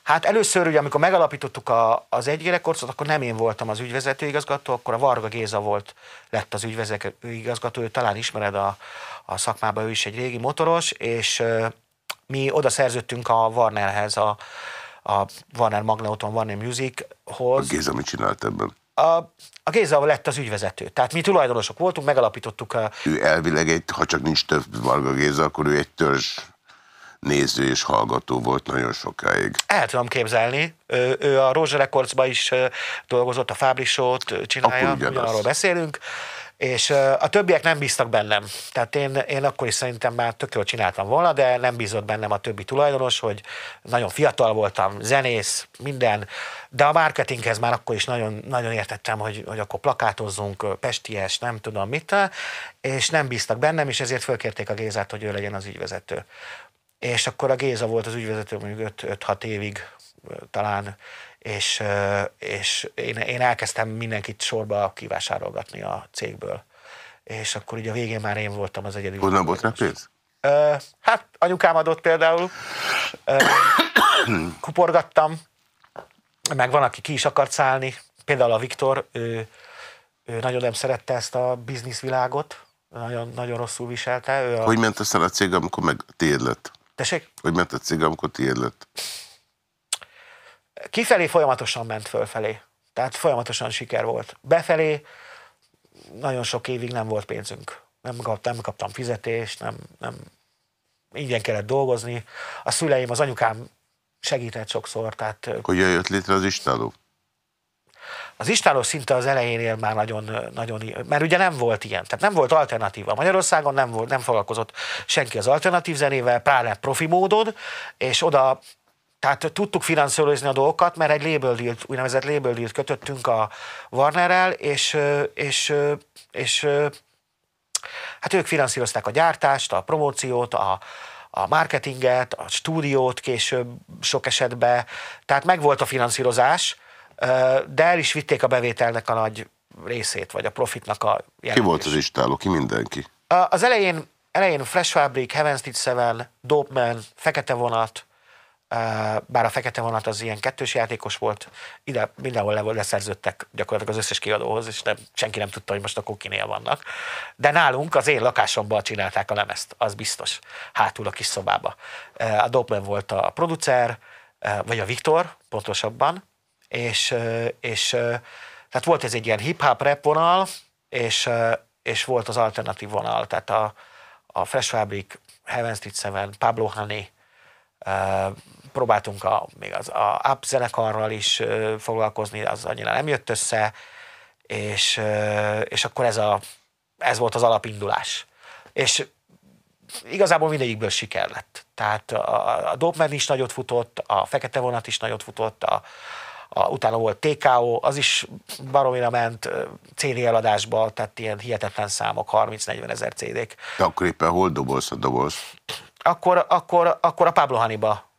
Hát először, ugye, amikor megalapítottuk a, az egy rekordot, akkor nem én voltam az ügyvezető igazgató, akkor a Varga Géza volt, lett az ügyvezető igazgató, ő talán ismered a, a szakmában, ő is egy régi motoros, és mi oda szerződtünk a Warnerhez, a, a Warner Magnauton, Warner Musichoz. A Géza mit csinált ebben? A, a Géza lett az ügyvezető. Tehát mi tulajdonosok voltunk, megalapítottuk a... Ő elvileg egy, ha csak nincs több Varga Géza, akkor ő egy törzs néző és hallgató volt nagyon sokáig. El tudom képzelni. Ő, ő a Rózsa Recordsba is dolgozott, a Fábrisót csinálja, ugyanarról beszélünk, és a többiek nem bíztak bennem. Tehát én, én akkor is szerintem már tök jól csináltam volna, de nem bízott bennem a többi tulajdonos, hogy nagyon fiatal voltam, zenész, minden, de a marketinghez már akkor is nagyon, nagyon értettem, hogy, hogy akkor plakátozzunk, pesties, nem tudom mit, és nem bíztak bennem, és ezért fölkérték a Gézát, hogy ő legyen az ügyvezető és akkor a Géza volt az ügyvezető mondjuk 5-6 évig talán, és, és én, én elkezdtem mindenkit sorba kivásárolgatni a cégből. És akkor ugye a végén már én voltam az egyedül. Honnan volt rá pénz? Hát anyukám adott például. Kuporgattam, meg van, aki ki is akart szállni. Például a Viktor, ő, ő nagyon nem szerette ezt a bizniszvilágot, nagyon, nagyon rosszul viselte. Ő a... Hogy ment aztán a cég, amikor meg tiéd lett? Tessék? Hogy ment a cég, amikor tiéd lett? Kifelé folyamatosan ment fölfelé. Tehát folyamatosan siker volt. Befelé nagyon sok évig nem volt pénzünk. nem, kap, nem kaptam fizetést, nem, nem ingyen kellett dolgozni. A szüleim, az anyukám segített sokszor, tehát Hogyan jött létre az istáló? az istáló szinte az elejénél már nagyon, nagyon, mert ugye nem volt ilyen, tehát nem volt alternatíva. Magyarországon nem, volt, nem foglalkozott senki az alternatív zenével, pláne profi módon, és oda tehát tudtuk finanszírozni a dolgokat, mert egy label deal, úgynevezett label deal kötöttünk a Warnerrel, és, és, és hát ők finanszírozták a gyártást, a promóciót, a, a marketinget, a stúdiót később sok esetben, tehát megvolt a finanszírozás, de el is vitték a bevételnek a nagy részét, vagy a profitnak a Ki volt az istáló? Ki mindenki? Az elején, elején Fresh Fabric, Heaven's Ditch Seven, Dope Man, Fekete Vonat, bár a Fekete Vonat az ilyen kettős játékos volt, ide mindenhol le, leszerződtek gyakorlatilag az összes kiadóhoz, és nem, senki nem tudta, hogy most a kokinél vannak. De nálunk az én lakásomban csinálták a lemezt, az biztos, hátul a kis szobába. A Man volt a producer, vagy a Viktor, pontosabban, és, és tehát volt ez egy ilyen hip-hop rap vonal, és, és volt az alternatív vonal, tehát a, a Fresh Fabric, Heaven Street Seven, Pablo Honey, próbáltunk a, még az a Up zenekarral is foglalkozni, az annyira nem jött össze, és, és akkor ez, a, ez volt az alapindulás. És igazából mindegyikből siker lett. Tehát a, a Dope is nagyot futott, a Fekete Vonat is nagyot futott, a, a, utána volt TKO, az is baromira ment CD eladásba, tehát ilyen hihetetlen számok, 30-40 ezer CD-k. De akkor éppen hol dobolsz a dobolsz? Akkor, akkor, akkor a Pablo Haniba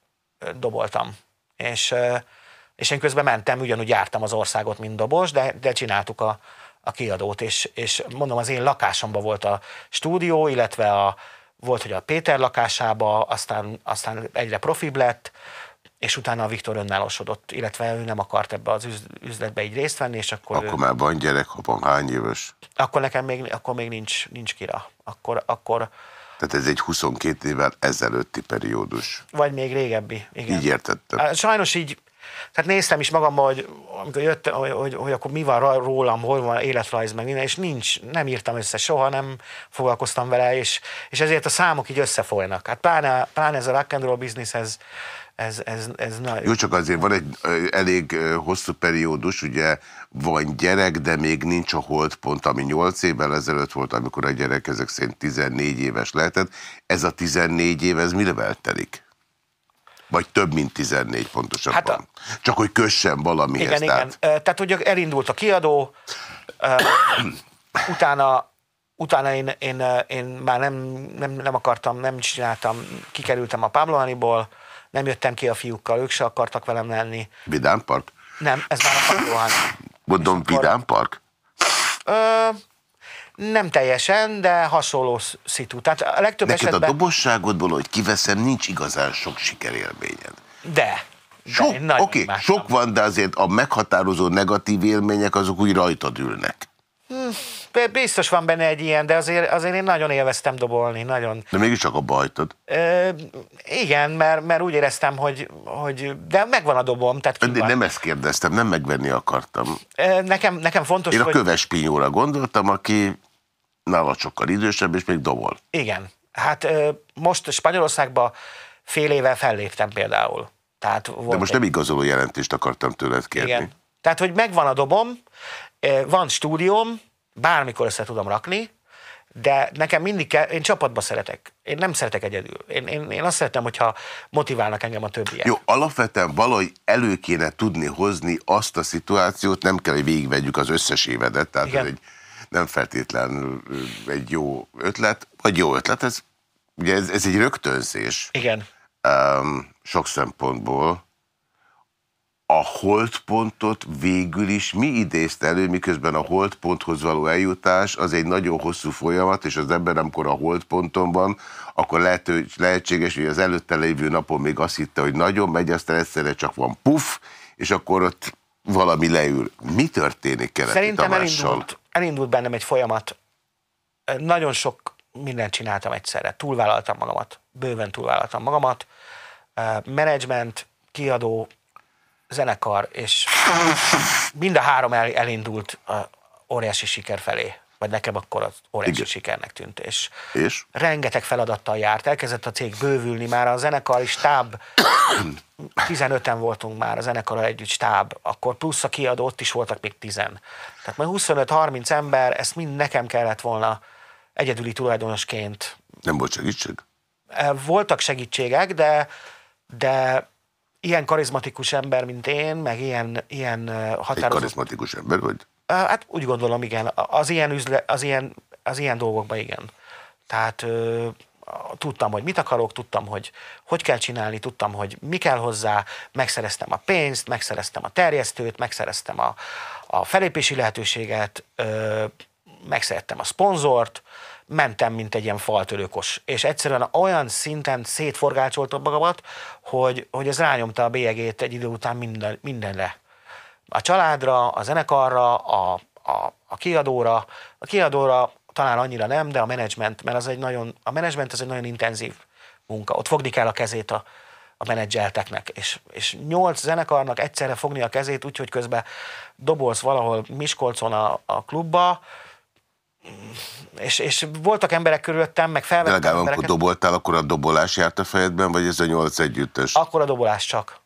doboltam. És, és én közben mentem, ugyanúgy jártam az országot, mint dobos, de, de csináltuk a, a kiadót, és, és mondom, az én lakásomban volt a stúdió, illetve a, volt, hogy a Péter lakásába, aztán, aztán egyre profibb lett, és utána a Viktor önállósodott, illetve ő nem akart ebbe az üzletbe így részt venni, és akkor... Akkor ő, már van gyerek, van hány éves? Akkor nekem még, akkor még nincs, nincs kira. Akkor, akkor... Tehát ez egy 22 évvel ezelőtti periódus. Vagy még régebbi. Igen. Így értettem. Sajnos így, tehát néztem is magamban, hogy amikor jött, hogy, hogy, hogy akkor mi van rólam, hol van életrajz, meg minden, és nincs, nem írtam össze soha, nem foglalkoztam vele, és, és ezért a számok így összefolynak. Hát pláne, pláne ez a rock and roll business, ez, ez, ez, ez nagyon... Jó, csak azért van egy elég hosszú periódus, ugye van gyerek, de még nincs a holdpont, ami 8 évvel ezelőtt volt, amikor a gyerek ezek szerint 14 éves lehetett. Ez a 14 év, ez mivel telik? Vagy több, mint 14 pontosabban. Hát a... Csak hogy kössen valamihez. Igen, tehát... igen. Tehát, hogy elindult a kiadó, utána utána én, én, én már nem, nem, nem akartam, nem csináltam, kikerültem a Pablo Haniból, nem jöttem ki a fiúkkal, ők se akartak velem lenni. Vidám Park? Nem, ez már a Pablo Hani. Mondom, akkor, Vidám Park? Ö, nem teljesen, de hasonló szitu. Tehát a legtöbb Neked esetben... a dobosságodból, hogy kiveszem, nincs igazán sok sikerélményed. De. Sok, oké, okay, sok van, de azért a meghatározó negatív élmények azok úgy rajtad ülnek. Biztos van benne egy ilyen, de azért, azért én nagyon élveztem dobolni, nagyon. De mégis csak abba hagytad. Ö, igen, mert, mert úgy éreztem, hogy, hogy de megvan a dobom. Tehát de nem ezt kérdeztem, nem megvenni akartam. Ö, nekem, nekem fontos, Én a hogy... köves pinyóra gondoltam, aki nála sokkal idősebb, és még dobol. Igen. Hát most Spanyolországban fél éve felléptem például. Tehát volt De most egy... nem igazoló jelentést akartam tőled kérni. Igen. Tehát, hogy megvan a dobom, van stúdióm, bármikor össze tudom rakni, de nekem mindig kell, én csapatba szeretek. Én nem szeretek egyedül. Én, én, én azt szeretem, hogyha motiválnak engem a többiek. Jó, alapvetően valahogy elő kéne tudni hozni azt a szituációt, nem kell, hogy végigvegyük az összes évedet, tehát Igen. ez egy, nem feltétlenül egy jó ötlet, vagy jó ötlet, ez, ugye ez, ez egy rögtönzés. Igen. Um, sok szempontból a holdpontot végül is mi idézte elő, miközben a holdponthoz való eljutás az egy nagyon hosszú folyamat, és az ember, amikor a holdponton van, akkor lehet, hogy lehetséges, hogy az előtte lévő napon még azt hitte, hogy nagyon megy, aztán egyszerre csak van puff, és akkor ott valami leül. Mi történik Kereti Szerintem elindult, elindult bennem egy folyamat. Nagyon sok mindent csináltam egyszerre. Túlvállaltam magamat, bőven túlvállaltam magamat. Management, kiadó, zenekar, és mind a három el, elindult a óriási siker felé. vagy nekem akkor az óriási Igen. sikernek tűnt, és És? rengeteg feladattal járt, elkezdett a cég bővülni, már a zenekari stáb, 15-en voltunk már a zenekarral együtt stáb, akkor plusz a kiadó, ott is voltak még 10. Tehát már 25-30 ember, ezt mind nekem kellett volna egyedüli tulajdonosként. Nem volt segítség? Voltak segítségek, de, de ilyen karizmatikus ember, mint én, meg ilyen, ilyen e, Egy határozott karizmatikus ember vagy? Hát úgy gondolom, igen. Az ilyen, üzle, az ilyen, az ilyen dolgokban igen. Tehát ö, tudtam, hogy mit akarok, tudtam, hogy hogy kell csinálni, tudtam, hogy mi kell hozzá, megszereztem a pénzt, megszereztem a terjesztőt, megszereztem a, a felépési lehetőséget, ö, megszerettem a szponzort, mentem, mint egy ilyen faltörőkos. És egyszerűen olyan szinten szétforgácsoltam magamat, hogy, hogy ez rányomta a bélyegét egy idő után minden, mindenre a családra, a zenekarra, a, a, a kiadóra. A kiadóra talán annyira nem, de a menedzsment, mert az egy nagyon, a menedzsment az egy nagyon intenzív munka. Ott fogni kell a kezét a, a menedzselteknek, és, és nyolc zenekarnak egyszerre fogni a kezét, úgyhogy közben dobolsz valahol Miskolcon a, a klubba, és, és voltak emberek körülöttem, meg felvettem amikor embereket. doboltál, akkor a dobolás járt a fejedben, vagy ez a nyolc együttes? Akkor a dobolás csak.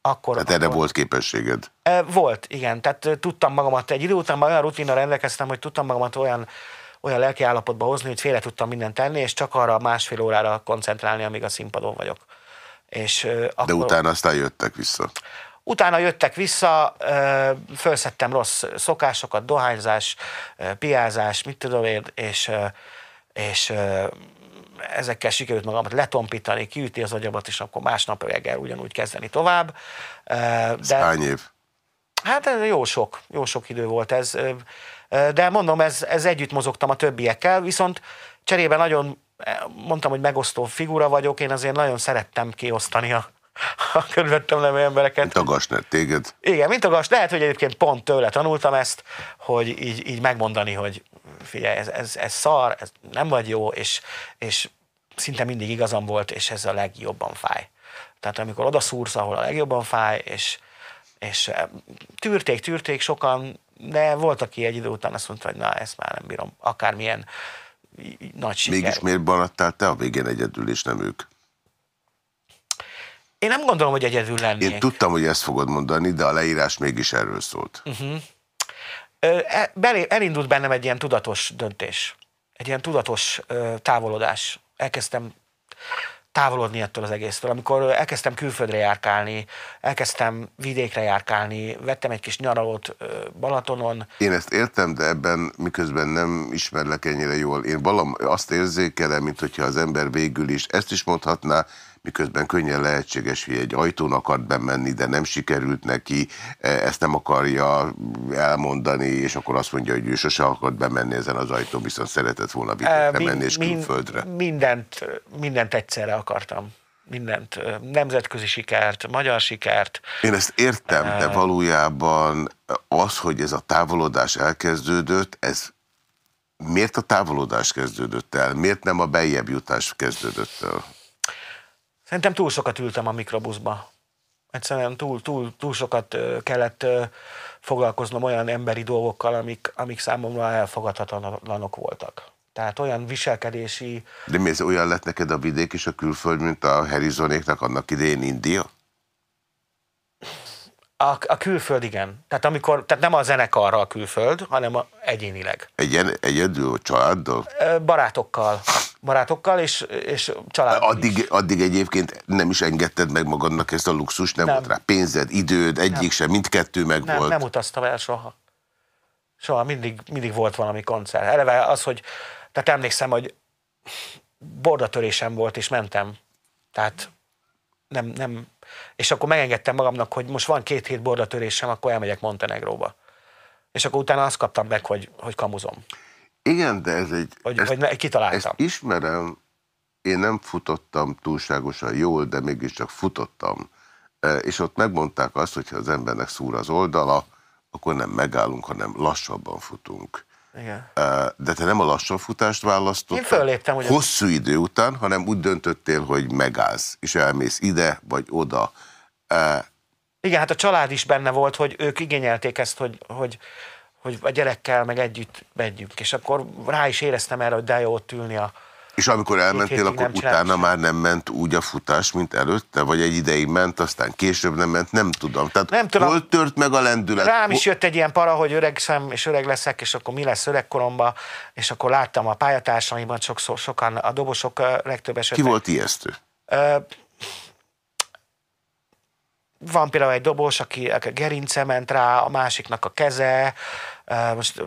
Akkor, Tehát erre akkor. volt képességed. E, Volt, igen. Tehát tudtam magamat, egy idő után már olyan rutinnal rendelkeztem, hogy tudtam magamat olyan, olyan lelki állapotba hozni, hogy félre tudtam mindent tenni, és csak arra másfél órára koncentrálni, amíg a színpadon vagyok. És, akkor, De utána aztán jöttek vissza. Utána jöttek vissza, felszettem rossz szokásokat, dohányzás, piázás, mit tudom én, és, és ezekkel sikerült magamat letompítani, kiüti az agyamat, és akkor másnap reggel ugyanúgy kezdeni tovább. De, hány év? Hát jó sok, jó sok idő volt ez. De mondom, ez, ez együtt mozogtam a többiekkel, viszont cserébe nagyon, eh, mondtam, hogy megosztó figura vagyok, én azért nagyon szerettem kiosztani a, a körülöttem levő embereket. Tagasner téged. Igen, mint a gas, lehet, hogy egyébként pont tőle tanultam ezt, hogy így, így megmondani, hogy figyelj, ez, ez, ez szar, ez nem vagy jó, és, és szinte mindig igazam volt, és ez a legjobban fáj. Tehát amikor oda szúrsz, ahol a legjobban fáj, és, és eh, tűrték, tűrték sokan, de volt, aki egy idő után azt mondta, hogy na, ezt már nem bírom, akármilyen nagy siker. Mégis miért maradtál te a végén egyedül, és nem ők? Én nem gondolom, hogy egyedül lennék. Én tudtam, hogy ezt fogod mondani, de a leírás mégis erről szólt. Ö, e- belé- elindult bennem egy ilyen tudatos döntés, egy ilyen tudatos távolodás. Elkezdtem távolodni ettől az egésztől. Amikor elkezdtem külföldre járkálni, elkezdtem vidékre járkálni, vettem egy kis nyaralót Balatonon, Én ezt értem, de ebben miközben nem ismerlek ennyire jól, én valam azt érzékelem, mint hogyha az ember végül is ezt is mondhatná, miközben könnyen lehetséges, hogy egy ajtón akart bemenni, de nem sikerült neki, e, ezt nem akarja elmondani, és akkor azt mondja, hogy ő sose akart bemenni ezen az ajtón, viszont szeretett volna vidékre Min- menni és külföldre. Mindent, mindent egyszerre akartam. Mindent. Nemzetközi sikert, magyar sikert. Én ezt értem, de valójában az, hogy ez a távolodás elkezdődött, ez miért a távolodás kezdődött el? Miért nem a beljebb jutás kezdődött el? Szerintem túl sokat ültem a mikrobuszba. Egyszerűen túl, túl, túl sokat kellett foglalkoznom olyan emberi dolgokkal, amik, amik számomra elfogadhatatlanok voltak. Tehát olyan viselkedési, De mi ez olyan lett neked a vidék és a külföld, mint a Harrisonéknak annak idején India? A, a külföld igen. Tehát, amikor, tehát nem a zenekarra a külföld, hanem a, egyénileg. Egy, egyedül, családdal? Barátokkal. Barátokkal és, és családdal is. Addig, addig egyébként nem is engedted meg magadnak ezt a luxus, nem, Nem. volt rá pénzed, időd, egyik sem, mindkettő meg Nem, volt. nem utaztam el soha. Soha, mindig, mindig volt valami koncert. Eleve az, hogy, tehát emlékszem, hogy bordatörésem volt, és mentem. Tehát nem, nem, és akkor megengedtem magamnak, hogy most van két hét bordatörésem, akkor elmegyek Montenegróba. És akkor utána azt kaptam meg, hogy, hogy kamuzom. Igen, de ez egy... Vagy, ezt- ne, kitaláltam. Ezt ismerem, én nem futottam túlságosan jól, de mégiscsak futottam. E, És ott megmondták azt, hogy ha az embernek szúr az oldala, akkor nem megállunk, hanem lassabban futunk. Igen. De te nem a lassan futást választottad. Én fölléptem, hogy- Hosszú idő után, hanem úgy döntöttél, hogy megállsz, és elmész ide vagy oda. Igen, hát a család is benne volt, hogy ők igényelték ezt, hogy, hogy, hogy a gyerekkel meg együtt megyünk. És akkor rá is éreztem erre, hogy de jó ott ülni a, És amikor elmentél, akkor utána már nem ment úgy a futás, mint előtte? Vagy egy ideig ment, aztán később nem ment? Nem tudom. Tehát Nem tudom. hol tört meg a lendület? Rám is jött egy ilyen para, hogy öregszem, és öreg leszek, és akkor mi lesz öregkoromban, és akkor láttam a pályatársaimban sokszor, sokan, a dobosok legtöbb Ki esetben. volt ijesztő? Ö, van például egy dobos, aki a gerince ment rá, a másiknak a keze, most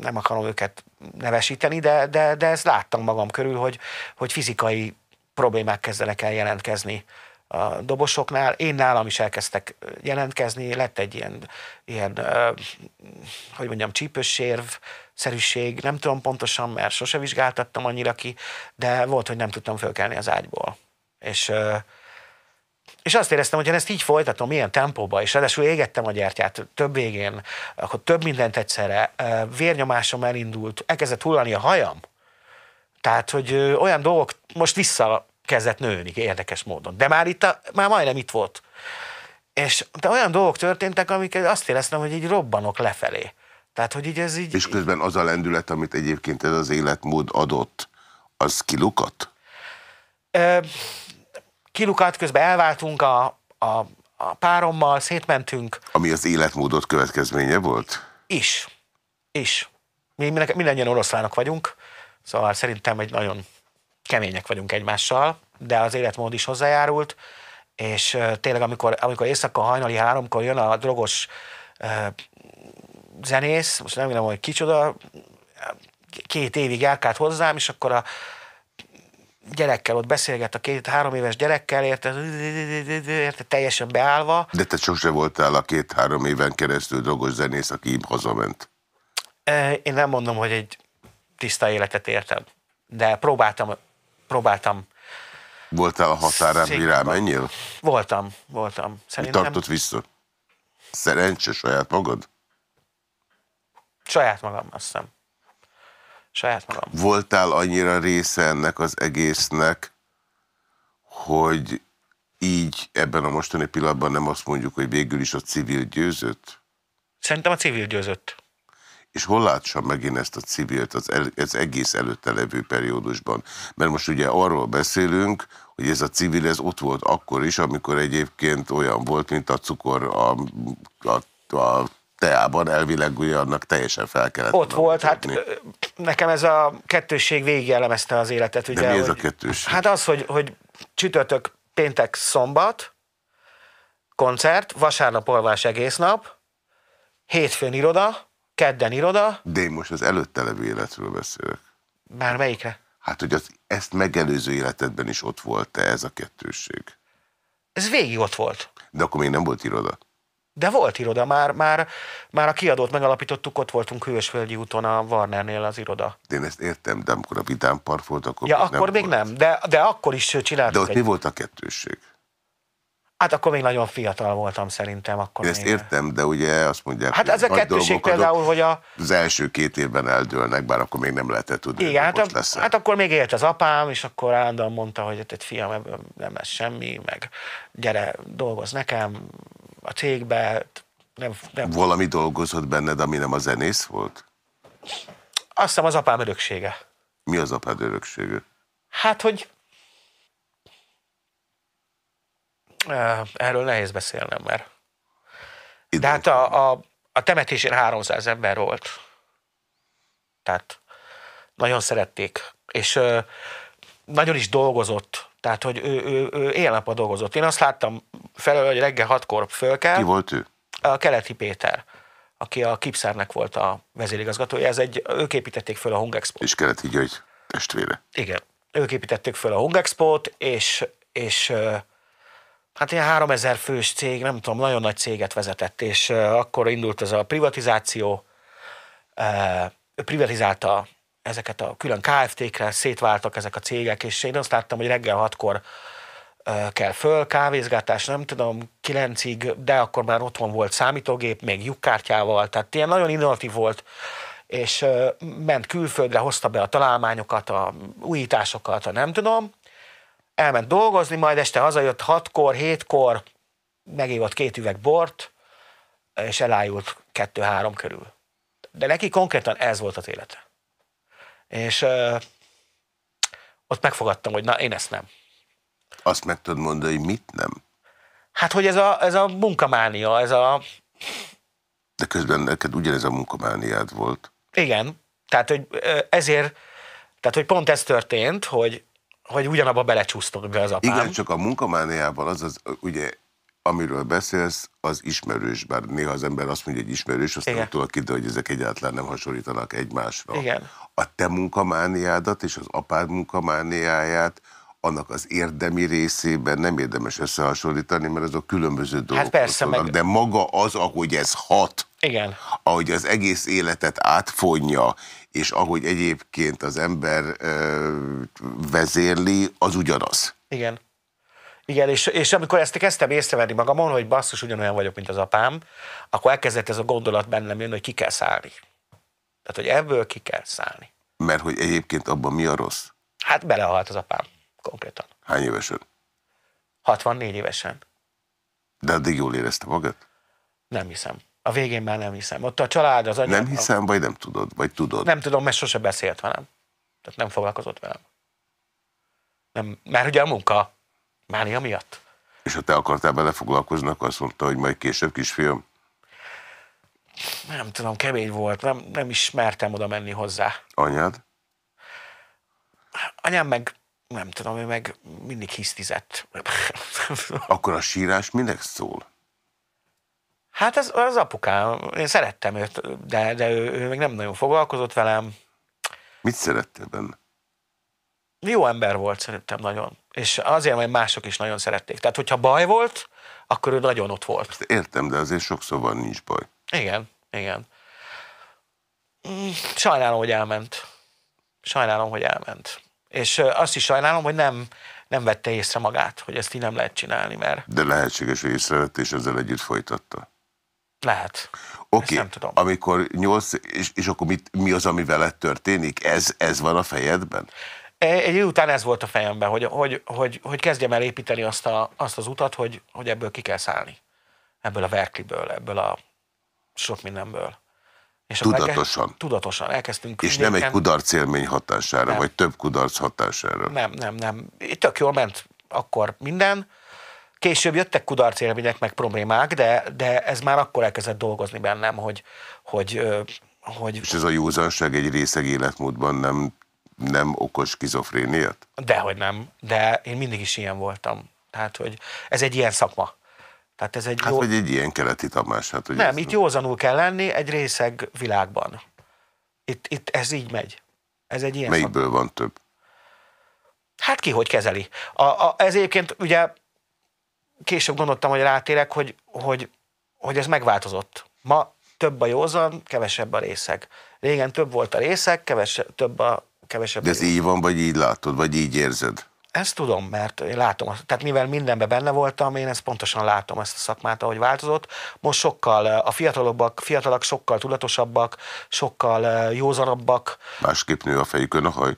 nem akarom őket nevesíteni, de, de, de ezt láttam magam körül, hogy, hogy fizikai problémák kezdenek el jelentkezni a dobosoknál. Én nálam is elkezdtek jelentkezni, lett egy ilyen, ilyen hogy mondjam, csípősérv szerűség, nem tudom pontosan, mert sose vizsgáltattam annyira ki, de volt, hogy nem tudtam fölkelni az ágyból. És és azt éreztem, hogy én ezt így folytatom, ilyen tempóba, és ráadásul égettem a gyertyát több végén, akkor több mindent egyszerre, vérnyomásom elindult, elkezdett hullani a hajam. Tehát, hogy olyan dolgok most vissza kezdett nőni érdekes módon. De már itt, a, már majdnem itt volt. És de olyan dolgok történtek, amik azt éreztem, hogy így robbanok lefelé. Tehát, hogy így ez így... És közben az a lendület, amit egyébként ez az életmód adott, az kilukott? Ö, kilukat, közben elváltunk a, a, a párommal, szétmentünk, Ami az életmódot következménye volt? is. Is. Mi mindannyian oroszlánok vagyunk, szóval szerintem egy nagyon kemények vagyunk egymással, de az életmód is hozzájárult, és tényleg amikor, amikor éjszaka hajnali háromkor jön a drogos ö, zenész, most nem tudom, hogy kicsoda, két évig járkált hozzám, és akkor a gyerekkel ott beszélget, a két-három éves gyerekkel, érted, érted, teljesen beállva, De te sose voltál a két-három éven keresztül drogos zenész, aki hazament. Ö, Én nem mondom, hogy egy tiszta életet éltem, de próbáltam, próbáltam. Voltál a határán, Székben. rámenjél? Voltam, voltam. Mi Szerintem tartott vissza? Szerencse saját magad? saját magam, azt hiszem. Saját magam. Voltál annyira része ennek az egésznek, hogy így ebben a mostani pillanatban nem azt mondjuk, hogy végül is a civil győzött? Szerintem a civil győzött. És hol látsam megint ezt a civilt az, el, az egész előtte levő periódusban? Mert most ugye arról beszélünk, hogy ez a civil ez ott volt akkor is, amikor egyébként olyan volt, mint a cukor a, a, a teában, elvileg ugye annak teljesen fel kellett Ott volt, hát nekem ez a kettősség végig jellemezte az életet. Ugye, mi ez hogy, a kettősség? Hát az, hogy, hogy csütörtök, péntek, szombat, koncert, vasárnap olvás egész nap, hétfőn iroda, kedden iroda, De én most az előtte levő életről beszélek. már melyikre? Hát, hogy az, ezt megelőző életedben is ott volt-e ez a kettősség? Ez végig ott volt. De akkor még nem volt iroda. De volt iroda, már, már, már a kiadót megalapítottuk, ott voltunk Hősvölgyi úton a Warnernél az iroda. De én ezt értem, de amikor a Vidám Park volt, akkor Ja, még akkor még volt. nem, de, de akkor is De csináltuk. ott egy... mi volt a kettősség? Hát akkor még nagyon fiatal voltam szerintem. Akkor Én ezt még... értem, de ugye azt mondják, Hát hogy ez a kettőség azok például, hogy a... az első két évben eldőlnek, bár akkor még nem lehetett tudni, Igen, hát, most lesz hát akkor még élt az apám, és akkor állandóan mondta, hogy hát egy fiam, nem lesz semmi, meg gyere, dolgoz nekem a cégbe, nem, nem. Valami dolgozott benned, ami nem a zenész volt? Azt hiszem az apám öröksége. Mi az apád öröksége? Hát, hogy erről nehéz beszélnem, mert Idő. De hát a, a, a temetésén 300 ember volt. Tehát nagyon szerették. És ö, nagyon is dolgozott. Tehát, hogy ő, ő, ő éjjel-nappal dolgozott. Én azt láttam felől, hogy reggel hatkor Ki fölkel. volt ő? A Keleti Péter, aki a Kipszernek volt a vezérigazgatója. Ez egy, ők építették föl a Hungexpo. És kellett így, hogy testvére. Igen. Ők építették föl a Hungexpo-t, és, és hát ilyen 3000 fős cég, nem tudom, nagyon nagy céget vezetett, és akkor indult ez a privatizáció, ő privatizálta ezeket a külön KFT-kre, szétváltak ezek a cégek, és én azt láttam, hogy reggel hatkor kell föl, kávézgatás, nem tudom, kilencig, de akkor már otthon volt számítógép, még lyukkártyával, tehát ilyen nagyon innovatív volt, és ment külföldre, hozta be a találmányokat, a újításokat, a nem tudom, elment dolgozni, majd este hazajött hatkor, hétkor, megívott két üveg bort, és elájult kettő-három körül. de neki konkrétan ez volt az élete. És ö, ott megfogadtam, hogy na, én ezt nem. Azt meg tudod mondani, hogy mit nem? Hát, hogy ez a, ez a munkamánia, ez a... De közben neked ugyanez a munkamániád volt. Igen, tehát, hogy ezért, tehát, hogy pont ez történt, hogy, hogy ugyanabba belecsúsztok be az apám. Igen, csak a munkamániában az, az ugye, amiről beszélsz, az ismerős, bár néha az ember azt mondja, hogy ismerős, aztán Igen. utólag kiderül, hogy ezek egyáltalán nem hasonlítanak egymásra. Igen. A te munkamániádat és az apád munkamániáját annak az érdemi részében nem érdemes összehasonlítani, mert azok különböző dolgok. Hát persze, meg- De maga az, ahogy ez hat, Igen, ahogy az egész életet átfonja, és ahogy egyébként az ember ö, vezérli, az ugyanaz. igen. Igen, és, és amikor ezt kezdtem észrevenni magamon, hogy basszus, ugyanolyan vagyok, mint az apám, akkor elkezdett ez a gondolat bennem jönni, hogy ki kell szállni. Tehát, hogy ebből ki kell szállni. Mert hogy egyébként abban mi a rossz? Hát belehalt az apám, konkrétan. Hány évesen? 64 évesen. De addig jól érezte magad? Nem hiszem. A végén már nem hiszem. Ott a család, az anya... Nem hiszem, vagy nem tudod? Vagy tudod? Nem tudom, mert sose beszélt velem. Tehát nem foglalkozott velem. Nem, mert ugye a munka mánia miatt. És ha te akartál bele foglalkozni, akkor azt mondta, hogy majd később, kisfiam. Nem tudom, kemény volt, nem, nem is mertem oda menni hozzá. Anyád? Anyám meg, nem tudom, ő meg mindig hisztizett. Akkor a sírás minek szól? Hát ez az apukám, én szerettem őt, de, de ő, ő meg nem nagyon foglalkozott velem. Mit szerettél benne? Jó ember volt szerintem nagyon. És azért, mert mások is nagyon szerették. Tehát, hogyha baj volt, akkor ő nagyon ott volt. Ezt értem, de azért sokszor van, nincs baj. Igen, igen. Mm, Sajnálom, hogy elment. Sajnálom, hogy elment. És azt is sajnálom, hogy nem, nem vette észre magát, hogy ezt így nem lehet csinálni, mert De lehetséges, hogy észrevett, és ezzel együtt folytatta. lehet. Oké, tudom. amikor nyolc, és, és akkor mit, mi az, ami veled történik? Ez, ez van a fejedben? Egy egy idő után ez volt a fejemben, hogy, hogy, hogy, hogy kezdjem el építeni azt, a, azt az utat, hogy, hogy ebből ki kell szállni. Ebből a verkliből, ebből a sok mindenből. És akkor elke- Tudatosan. Tudatosan. Elkezdtünk És nem egy kudarc élmény hatására, Nem. vagy több kudarc hatására. Nem, nem, nem. Itt tök jól ment akkor minden. Később jöttek kudarc élmények, meg problémák, de, de ez már akkor elkezdett dolgozni bennem, hogy, hogy, hogy És ez a józanság egy részeg életmódban nem, nem okos skizofréniát? dehogy nem, de én mindig is ilyen voltam. Tehát, hogy ez egy ilyen szakma. Tehát ez egy Hát jó... vagy egy ilyen keleti Tamás. Hát, hogy Nem, itt józanul kell lenni egy részeg világban. Itt, itt ez így megy. Ez egy ilyen szakma. Melyikből van több? Hát ki hogy kezeli. A, a, ez egyébként ugye később gondoltam, hogy rátérek, hogy, hogy, hogy ez megváltozott. Ma több a józan, kevesebb a részeg. Régen több volt a részeg, kevesebb, több a kevesebb De ez így van, vagy így látod, vagy így érzed? Ezt tudom, mert én látom. Tehát mivel mindenben benne voltam, én ezt pontosan látom, ezt a szakmát, ahogy változott. Most sokkal, eh, a fiatalabbak, fiatalak sokkal tudatosabbak, sokkal eh, józanabbak. Másképp nő a fejükön a haj?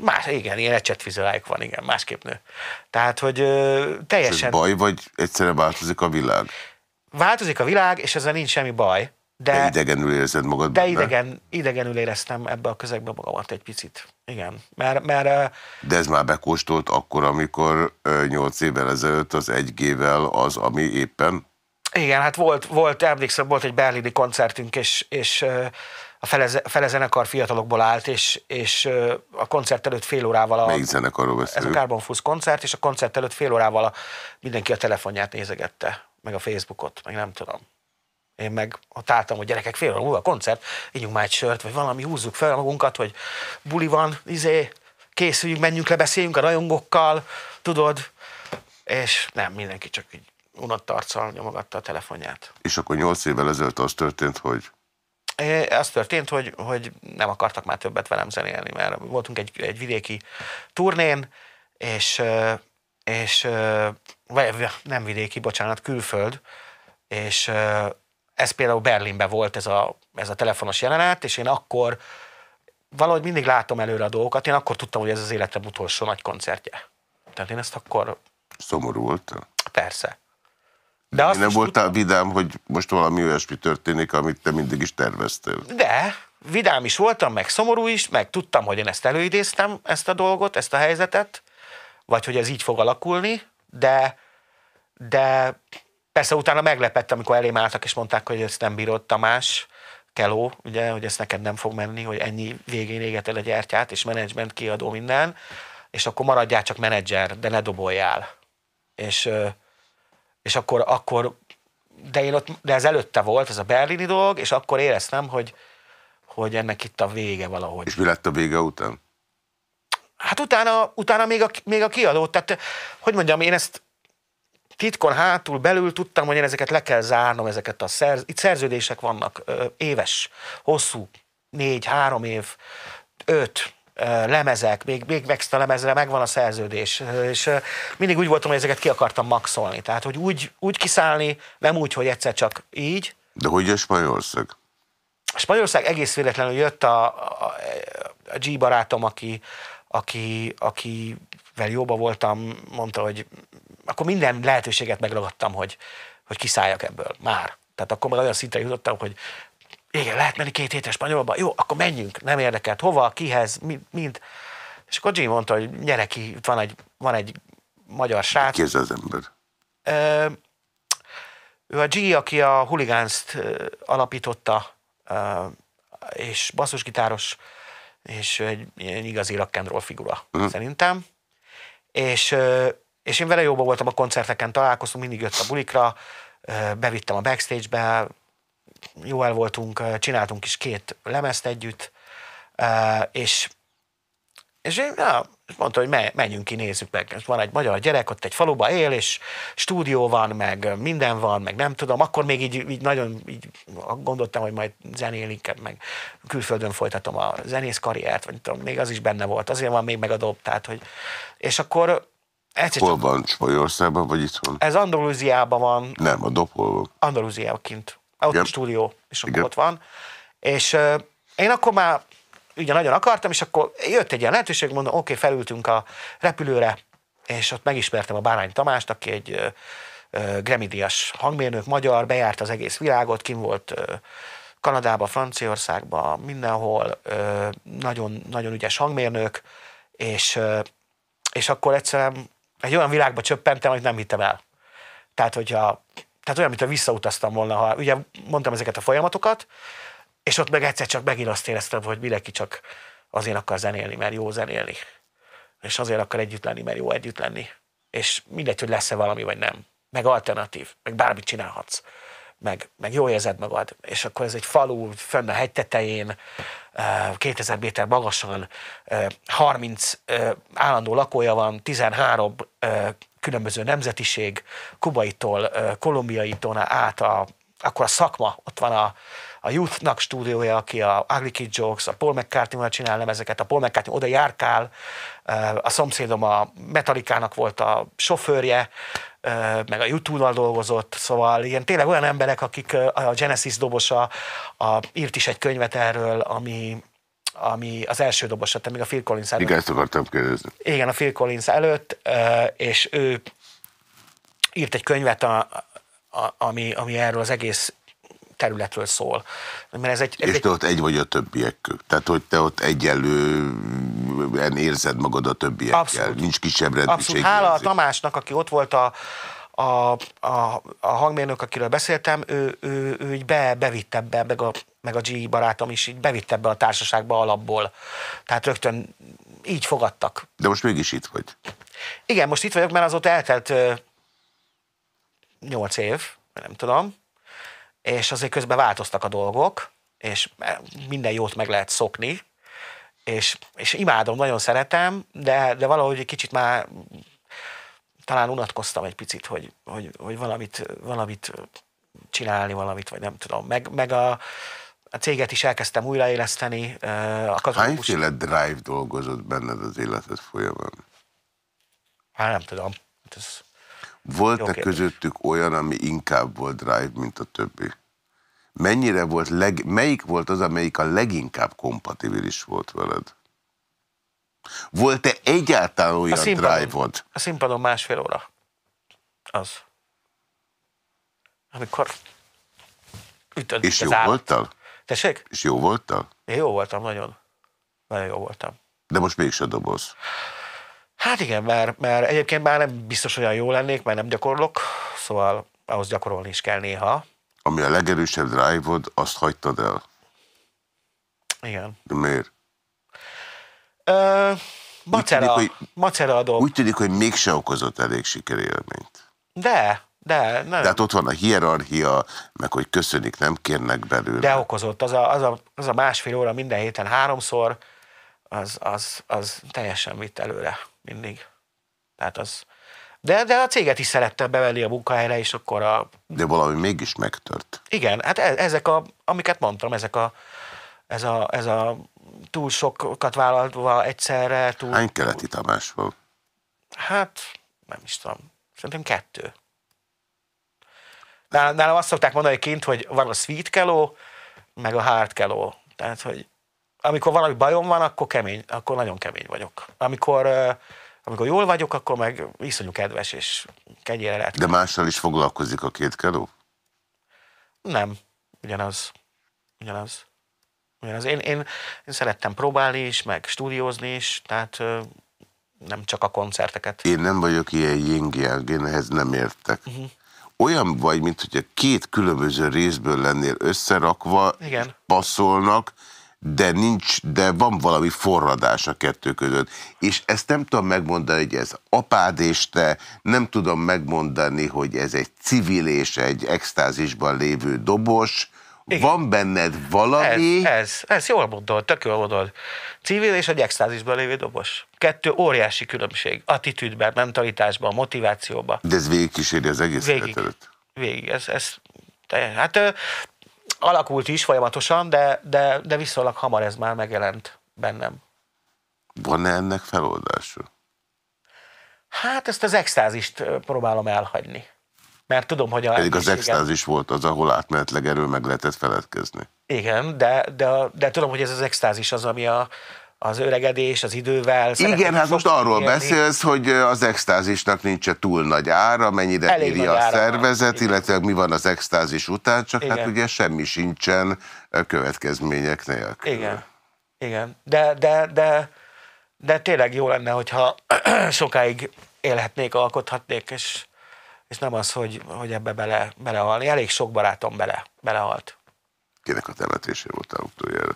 Más, igen, ilyen ecsetfizelájuk van, igen, másképp nő. Tehát, hogy ö, És ez teljesen baj, vagy egyszerre változik a világ? változik a világ, és ezzel nincs semmi baj, De de, idegenül érzed magad de idegen, idegenül éreztem ebbe a közegbe magamat egy picit. Igen, mert, mert De ez már bekóstolt akkor, amikor nyolc évvel ezelőtt az 1G-vel az, ami éppen? Igen, hát volt, volt, emlékszem, volt egy berlini koncertünk, és, és a fele, fele zenekar fiatalokból állt, és, és a koncert előtt fél órával a, Melyik zenekarról ez a beszélünk? Carbon Fuzz koncert, és a koncert előtt fél órával a, mindenki a telefonját nézegette, meg a Facebookot, meg nem tudom. Én meg ott álltam, hogy gyerekek, fél óra múlva koncert, ígyunk már egy sört, vagy valami, húzzuk fel magunkat, hogy buli van, izé, készüljünk, menjünk le, beszéljünk a rajongókkal, tudod, és nem, mindenki csak így unott arccal nyomogatta a telefonját. És akkor nyolc évvel ezelőtt az történt, hogy Az történt, hogy, hogy nem akartak már többet velem zenélni, mert voltunk egy, egy vidéki turnén, és, és nem vidéki, bocsánat, külföld, és ez például Berlinben volt ez a, ez a telefonos jelenet, és én akkor valahogy mindig látom előre a dolgokat, én akkor tudtam, hogy ez az életem utolsó nagy koncertje. Tehát én ezt akkor szomorú voltál? persze. De azt nem voltál tudtam- vidám, hogy most valami olyasmi történik, amit te mindig is terveztél. De vidám is voltam, meg szomorú is, meg tudtam, hogy én ezt előidéztem, ezt a dolgot, ezt a helyzetet, vagy hogy ez így fog alakulni, de, de persze utána meglepett, amikor elém álltak, és mondták, hogy ezt nem bírod Tamás, Keló, ugye, hogy ezt neked nem fog menni, hogy ennyi végén égeted a gyertyát, és menedzsment kiadó minden, és akkor maradjál csak menedzser, de ne doboljál. És, és akkor, akkor de, én ott, de ez előtte volt, ez a berlini dolog, és akkor éreztem, hogy, hogy ennek itt a vége valahogy. És mi lett a vége után? Hát utána, utána még, a, még a kiadó, tehát hogy mondjam, én ezt titkon hátul belül tudtam, hogy én ezeket le kell zárnom, ezeket a szerz, itt szerződések vannak, éves, hosszú, négy, három év, öt, lemezek, még, még next a lemezre megvan a szerződés, és mindig úgy voltam, hogy ezeket ki akartam maxolni, tehát hogy úgy, úgy kiszállni, nem úgy, hogy egyszer csak így, De hogy a Spanyolország? Spanyolország egész véletlenül jött a, a, a G barátom, aki, aki, akivel jóba voltam, mondta, hogy akkor minden lehetőséget megragadtam, hogy, hogy kiszálljak ebből már. Tehát akkor már olyan szintre jutottam, hogy igen, lehet menni két hétre Spanyolba, jó, akkor menjünk, nem érdekelt, hova, kihez, mi, mind. És akkor G mondta, hogy gyere ki, itt van egy, van egy magyar srác, Ki ez az ember? Ö, ő a G, aki a Hooligans-t ö, alapította, ö, és basszusgitáros, és egy ilyen igazi rock figura, uh-huh. szerintem. És, ö, és én vele jóban voltam a koncerteken, találkoztunk, mindig jött a bulikra, bevittem a backstage-be, jó el voltunk, csináltunk is két lemezt együtt, és és én és mondta, hogy me- menjünk ki, nézzük meg. Van egy magyar gyerek, ott egy faluba él, és stúdió van, meg minden van, meg nem tudom. Akkor még így, így nagyon így gondoltam, hogy majd zenélni, meg külföldön folytatom a zenész karriert, vagy tudom, még az is benne volt. Azért van még meg a dob, tehát, hogy... És akkor egyszer Hol van? Spanyolországban vagy itthon? ez Andalúziában van, Nem, a dob hol van? Andalúziában kint. Ott Igen. a stúdió, és akkor Igen. ott van. És uh, én akkor már ugye nagyon akartam, és akkor jött egy ilyen lehetőség, mondom, oké, felültünk a repülőre, és ott megismertem a Bárány Tamást, aki egy uh, uh, Grammy-díjas hangmérnök, magyar, bejárt az egész világot, kim volt uh, Kanadába, Franciaországba, mindenhol, nagyon, nagyon ügyes hangmérnök, és, és akkor egyszerűen egy olyan világba csöppentem, amit nem hittem el. Tehát, hogyha, tehát olyan, mintha visszautaztam volna, ha ugye mondtam ezeket a folyamatokat, és ott meg egyszer csak megint azt éreztem, hogy mindenki csak azért akar zenélni, mert jó zenélni. És azért akar együtt lenni, mert jó együtt lenni. És mindegy, hogy lesz-e valami, vagy nem. Meg alternatív, meg bármit csinálhatsz. Meg, meg jól érzed magad. És akkor ez egy falu, fönn a hegy tetején, 2000 méter magasan, eh, 30 eh, állandó lakója van, 13 eh, különböző nemzetiség, kubaitól, kolumbiaitól át a, akkor a szakma, ott van a, a Youthnak stúdiója, aki a Ugly Kid Jokes, a Paul McCartney-val csinál lemezeket, a Paul McCartney oda járkál, eh, a szomszédom a Metallica-nak volt a sofőrje, eh, meg a YouTube-nal dolgozott, szóval ilyen tényleg olyan emberek, akik eh, a Genesis dobosa a, írt is egy könyvet erről, ami, ami az első dobosa, tehát még a Phil Collins előtt. Igen, ezt akartam kérdezni. Igen, a Phil Collins előtt, és ő írt egy könyvet, a, a, ami, ami erről az egész területről szól. Mert ez egy, ez És egy te ott egy vagy a többiek. Tehát, hogy te ott egyelően érzed magad a többiekkel. Abszolút. Nincs kisebb Abszolút. rendőrség. Hála a Tamásnak, aki ott volt a, a, a, a hangmérnök, akiről beszéltem, ő, ő, ő így be, bevitt ebbe, meg a, meg a G barátom is így bevitt ebbe a társaságba alapból. Tehát rögtön így fogadtak. De most mégis itt vagy. Igen, most itt vagyok, mert azóta eltelt nyolc év, nem tudom, és azért közben változtak a dolgok, és minden jót meg lehet szokni, és, és imádom, nagyon szeretem, de, de valahogy egy kicsit már talán unatkoztam egy picit, hogy, hogy, hogy valamit, valamit csinálni, valamit, vagy nem tudom. Meg, meg a, a céget is elkezdtem újraéleszteni. ö, A katolikus- Hányféle drive dolgozott benned az életed folyamán? Hát nem tudom. Hát Ez, Volt-e közöttük olyan, ami inkább volt drive, mint a többi? Mennyire volt, leg, melyik volt az, amelyik a leginkább kompatibilis volt veled? Volt-e egyáltalán olyan színpadon. drive-od? A színpadon másfél óra. Az. amikor ütött És jó állat. voltál? Tessék? És jó voltál? Én jó voltam, nagyon. Nagyon jó voltam. De most mégse doboz. Hát igen, mert, mert egyébként már nem biztos olyan jó lennék, mert nem gyakorlok, szóval ahhoz gyakorolni is kell néha. Ami a legerősebb drive-od, azt hagytad el. Igen. De miért? Ö, macera, tűnik, macera a dolg. Úgy tűnik, hogy mégse okozott elég sikerélményt. De, de, nem. De hát ott van a hierarchia, meg hogy köszönik, nem kérnek belőle. De okozott. Az a, az, a, az a másfél óra minden héten háromszor, az, az, az teljesen vitt előre mindig. Tehát az... De, de a céget is szerette bevenni a munkahelyre, és akkor a... De valami mégis megtört. Igen, hát e- ezek a, amiket mondtam, ezek a, ez a, ez a túl sokat vállalva egyszerre, túl... Hány keleti Tamás van? Hát, nem is tudom. Szerintem kettő. Nálam azt szokták mondani kint, hogy van a sweet keló, meg a hard keló. Tehát, hogy amikor valami bajom van, akkor kemény, akkor nagyon kemény vagyok. Amikor, amikor jól vagyok, akkor meg iszonyú kedves, és kegyére lehet. De mással is foglalkozik a két keló? Nem, ugyanaz. Ugyanaz. ugyanaz. Én, én, én szerettem próbálni is, meg stúdiózni is, tehát nem csak a koncerteket. Én nem vagyok ilyen yin én ehhez nem értek. Mhm. Uh-huh. Olyan vagy, mint hogy a két különböző részből lennél összerakva, Igen. passzolnak, de nincs, de van valami forradás a kettő között. És ezt nem tudom megmondani, hogy ez apád és te, nem tudom megmondani, hogy ez egy civil és egy extázisban lévő dobos. Igen. Van benned valami, Ez, ez, ez jól mondod, tök jól mondod. Civil és egy extázisban lévő dobos. Kettő óriási különbség. Attitűdben, mentalitásban, motivációban. de ez végigkíséri az egész Végig. életedet. Végig. Ez, ez hát alakult is folyamatosan, de, de, de viszonylag hamar ez már megjelent bennem. Van-e ennek feloldása? Hát ezt az extázist próbálom elhagyni. Mert tudom, hogy a Pedig az extázis volt az, ahol átmenetleg erről meg lehetett feledkezni. Igen, de, de, de tudom, hogy ez az extázis az, ami a, az öregedés, az idővel. Igen, hát most arról élni. beszélsz, hogy az extázisnak nincs túl nagy ára, mennyire Elég éri a van. szervezet, Igen. illetve mi van az extázis után, csak hát Igen. ugye semmi sincsen következmények nélkül. Igen, igen. De, de, de, de tényleg jó lenne, hogyha sokáig élhetnék, alkothatnék, és, és nem az, hogy, hogy ebbe bele, belehalni. Elég sok barátom bele, belehalt. Kinek a temetésé voltál utoljára?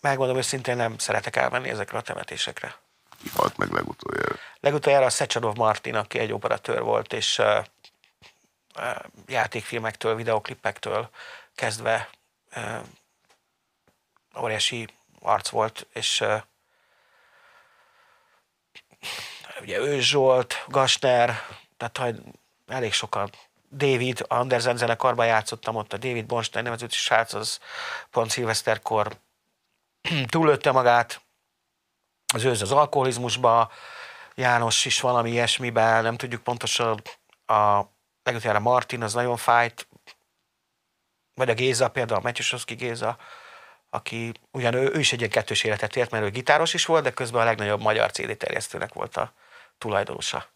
Megmondom őszintén, nem szeretek elmenni ezekre a temetésekre. Ki halt meg legutoljára? Legutoljára a Szecsadov Martin, aki egy operatőr volt, és uh, uh, játékfilmektől, videoklipektől kezdve uh, óriási arc volt, és uh, ugye Ős Zsolt, Gasner, tehát hogy elég sokan. David, Andersen zenekarban játszottam ott, a David Bonstein nevezőt srác, az pont szilveszterkor túlötte magát, az őz az alkoholizmusba, János is valami ilyesmiben, nem tudjuk pontosan, a legutoljára Martin, az nagyon fájt, vagy a Géza, például a Metyusoszki Géza, aki ugyan ő, ő is egy ilyen kettős életet élt, mert ő gitáros is volt, de közben a legnagyobb magyar CD terjesztőnek volt a tulajdonosa.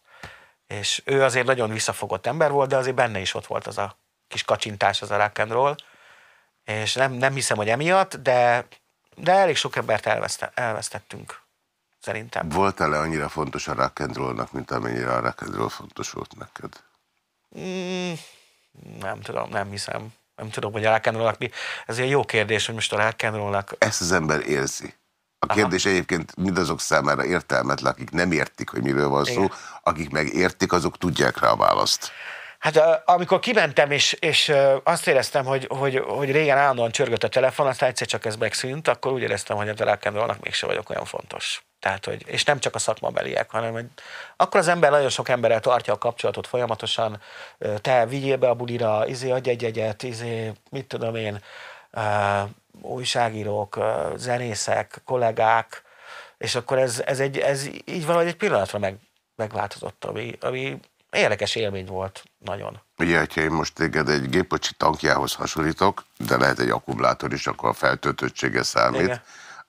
És ő azért nagyon visszafogott ember volt, de azért benne is ott volt az a kis kacsintás, az a rock and roll. És nem, nem hiszem, hogy emiatt, de, de elég sok embert elveszte, elvesztettünk, szerintem. Voltál-e annyira fontos a rock and rollnak, mint amennyire a rock and roll fontos volt neked? Mm, nem tudom, nem hiszem. Nem tudom, hogy a rock and roll-nak mi. Ez egy jó kérdés, hogy most a rock and roll-nak Ezt az ember érzi. A kérdés egyébként mindazok számára értelmetlen, akik nem értik, hogy miről van szó, Igen. akik meg értik, azok tudják rá a választ. Hát amikor kimentem, és, és azt éreztem, hogy, hogy, hogy régen állandóan csörgött a telefon, aztán egyszer csak ez megszűnt, akkor úgy éreztem, hogy a rock and roll-nak mégse vagyok olyan fontos. Tehát, hogy, és nem csak a szakmabeliek, hanem hogy akkor az ember nagyon sok emberrel tartja a kapcsolatot folyamatosan, te vigyél be a bulira, izé, adj egy egyet, izé, mit tudom én, újságírók, zenészek, kollégák, és akkor ez, ez, egy, ez így valahogy egy pillanatra meg, megváltozott, ami, ami érdekes élmény volt nagyon. Ugye, hogyha én most téged egy gépkocsi tankjához hasonlítok, de lehet egy akkumulátor is, akkor a feltöltöttsége számít, Igen.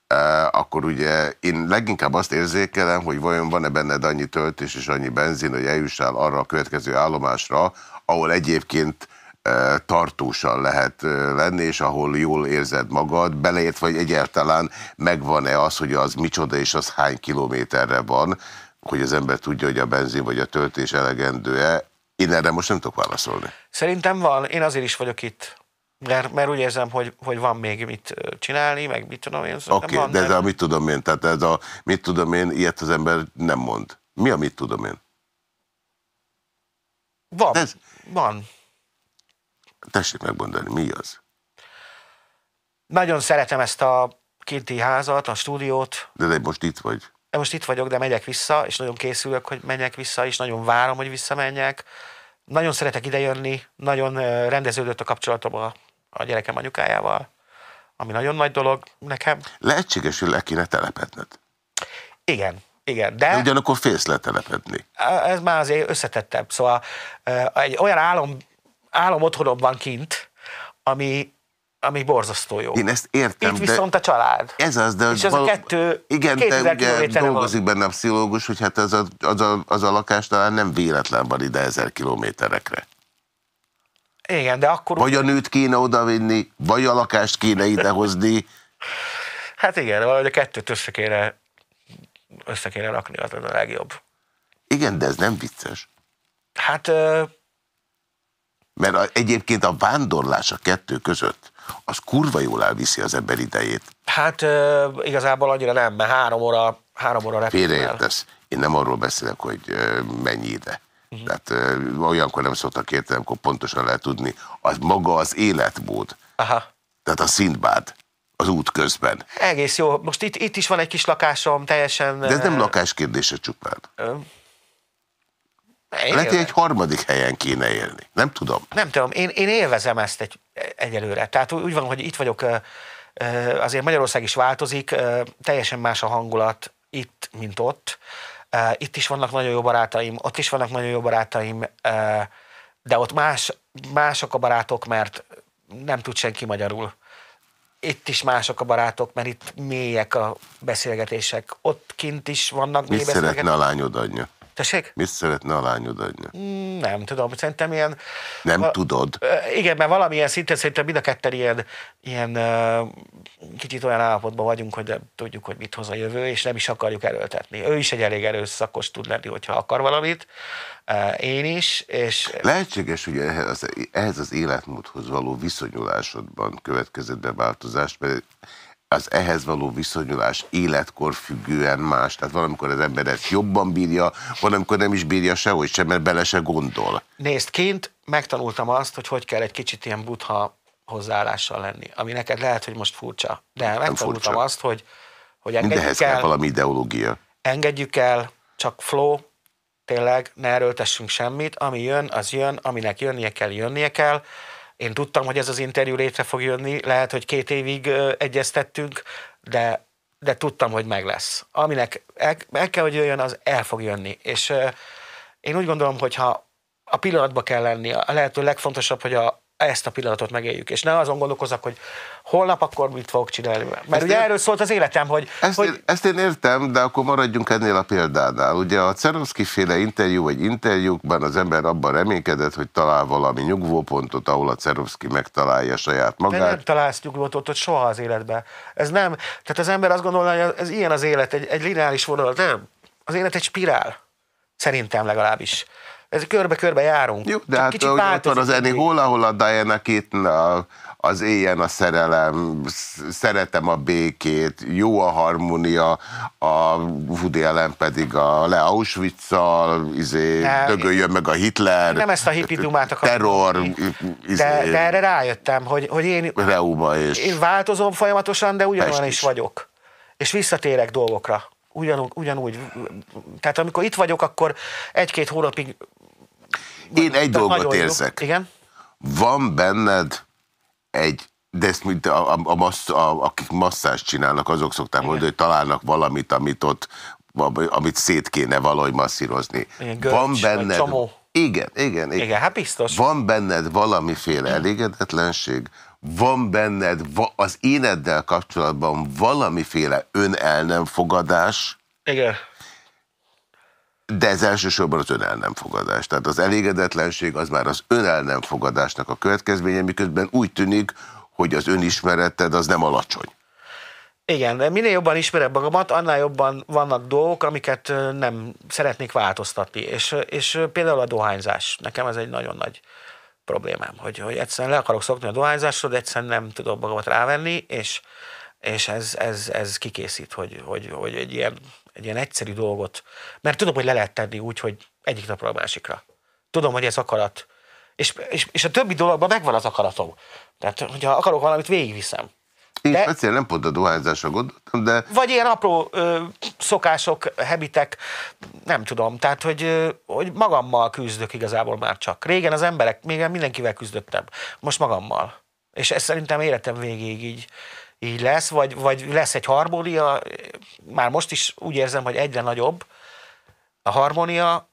eh, akkor ugye én leginkább azt érzékelem, hogy vajon van-e benned annyi töltés és annyi benzin, hogy eljussál arra a következő állomásra, ahol egyébként e, tartósan lehet e, lenni, és ahol jól érzed magad, beleért vagy egyáltalán megvan-e az, hogy az micsoda és az hány kilométerre van, hogy az ember tudja, hogy a benzin vagy a töltés elegendő-e. Én erre most nem tudok válaszolni. Szerintem van, én azért is vagyok itt. Mert, mert úgy érzem, hogy, hogy van még mit csinálni, meg mit tudom én. Oké, okay, de ez a mit tudom én, tehát ez a mit tudom én, ilyet az ember nem mond. Mi a mit tudom én? Van, ez... van. Tessék megmondani, mi az? Nagyon szeretem ezt a kinti házat, a stúdiót. De, de most itt vagy. Most itt vagyok, de megyek vissza, és nagyon készülök, hogy menjek vissza, és nagyon várom, hogy visszamenjek. Nagyon szeretek idejönni, nagyon rendeződött a kapcsolatom a, a gyerekem anyukájával, ami nagyon nagy dolog nekem. Lehetséges, hogy le kéne telepedned. Igen, igen, de... de ugyanakkor félsz letelepedni. Ez már azért összetettebb. Szóval egy olyan álom, álom otthonom van kint, ami, ami borzasztó jó. Én ezt értem, Itt viszont a család. Ez az, de... És ez a kettő, Igen, de ugye dolgozik van. benne a pszichológus, hogy hát az a, az, a, az a lakás talán nem véletlen van ide ezer kilométerekre. Igen, de akkor... Vagy a nőt kéne odavinni, vagy a lakást kéne idehozni. hát igen, valahogy a kettőt össze kéne, össze kéne rakni, az a legjobb. Igen, de ez nem vicces. Hát... Uh... Mert a, egyébként a vándorlás a kettő között az kurva jól elviszi az ember idejét. Hát uh, igazából annyira nem, mert három óra, három óra repülni. Félreértesz. Én nem arról beszélek, hogy mennyi ide. Uh-huh. Tehát uh, olyankor nem szoktak érteni, amikor pontosan lehet tudni. Az maga az életmód. Aha. Tehát a szintbád az út közben. Egész jó. Most itt, itt is van egy kis lakásom, teljesen... De ez nem lakás kérdése csupán. Uh, lehet, hogy egy harmadik helyen kéne élni. Nem tudom. Nem tudom. Én, én élvezem ezt egy, egyelőre. Tehát úgy van, hogy itt vagyok, azért Magyarország is változik, teljesen más a hangulat itt, mint ott. Itt is vannak nagyon jó barátaim, ott is vannak nagyon jó barátaim, de ott más, mások a barátok, mert nem tud senki magyarul. Itt is mások a barátok, mert itt mélyek a beszélgetések. Ott kint is vannak mély Mit szeretne a lányod anyja? Tessék? Mit szeretne a lányod adni? Mm, nem tudom, szerintem ilyen... Nem va- tudod? Igen, mert valamilyen szinten szerintem mind a ketten ilyen, ilyen kicsit olyan állapotban vagyunk, hogy nem tudjuk, hogy mit hoz a jövő, és nem is akarjuk erőltetni. Ő is egy elég erőszakos tud lenni, hogyha akar valamit. Én is, és... Lehetséges, hogy ehhez az, ehhez az életmódhoz való viszonyulásodban következett be változást, mert az ehhez való viszonyulás életkor függően más. Tehát valamikor az ember ezt jobban bírja, valamikor nem is bírja sehogy sem, mert bele se gondol. Nézd, kint megtanultam azt, hogy hogy kell egy kicsit ilyen butha hozzáállással lenni, ami neked lehet, hogy most furcsa. De nem megtanultam furcsa. azt, hogy, hogy engedjük Mindehez el, kell valami ideológia. Engedjük el, csak flow, tényleg ne erőltessünk semmit, ami jön, az jön, aminek jönnie kell, jönnie kell, én tudtam, hogy ez az interjú létre fog jönni, lehet, hogy két évig egyeztettünk, de, de tudtam, hogy meg lesz. Aminek el, el kell, hogy jöjjön, az el fog jönni. És én úgy gondolom, hogy ha a pillanatban kell lenni, a lehető legfontosabb, hogy a, ezt a pillanatot megéljük, és ne azon gondolkozzak, hogy holnap akkor mit fogok csinálni. Mert ezt ugye én, erről szólt az életem, hogy ezt, hogy... Én, ezt én értem, de akkor maradjunk ennél a példánál. Ugye a Cerovszki féle interjú vagy interjúkban az ember abban reménykedett, hogy talál valami nyugvópontot, ahol a Cerovszki megtalálja saját magát. De nem találsz nyugvópontot soha az életben. Ez nem, tehát az ember azt gondolja, hogy ez ilyen az élet, egy, egy lineáris vonal, nem. Az élet egy spirál. Szerintem legalábbis. Ez körbe-körbe járunk. Jó, de hát kicsit ott van az Eni hol, ahol a Diana Keaton az éjjen a szerelem, szeretem a békét, jó a harmónia, a Woody Allen pedig a Le auschwitz izé, dögöljön meg a Hitler. Nem ezt a hippidumát akarom. Terror. Izé, de, de erre rájöttem, hogy, hogy én, Reuma és én változom folyamatosan, de ugyanolyan is. is vagyok. És visszatérek dolgokra. Ugyanúgy, ugyanúgy. Tehát amikor itt vagyok, akkor egy-két hónapig én egy dolgot érzek. Jó. Igen? Van benned egy, de ezt mint a, a, a, massz, a akik masszást csinálnak, azok szokták Igen. mondani, hogy találnak valamit, amit ott amit szét kéne valahogy masszírozni. Igen, görcs, Van benned... Igen, igen, igen. Igen, hát biztos. Van benned valamiféle elégedetlenség, van benned az éneddel kapcsolatban valamiféle ön el nem fogadás. Igen. De ez elsősorban az önel nem fogadás. Tehát az elégedetlenség az már az önel nem fogadásnak a következménye, miközben úgy tűnik, hogy az önismereted az nem alacsony. Igen, de minél jobban ismerem magamat, annál jobban vannak dolgok, amiket nem szeretnék változtatni. És, és például a dohányzás. Nekem ez egy nagyon nagy problémám, hogy, hogy egyszerűen le akarok szokni a dohányzásról, de egyszerűen nem tudom magamat rávenni, és, és ez, ez, ez kikészít, hogy, hogy, hogy egy, ilyen, egy ilyen egyszerű dolgot, mert tudom, hogy le lehet tenni úgy, hogy egyik napra a másikra. Tudom, hogy ez akarat. És, és, és a többi dologban megvan az akaratom. Tehát, hogyha akarok valamit, végigviszem. Én de, speciál nem pont a dohányzásra gondoltam, de... Vagy ilyen apró ö, szokások, habitek, nem tudom. Tehát, hogy, ö, hogy magammal küzdök igazából már csak. Régen az emberek, még mindenkivel küzdöttem. Most magammal. És ez szerintem életem végéig így, így lesz, vagy, vagy lesz egy harmónia. Már most is úgy érzem, hogy egyre nagyobb a harmónia,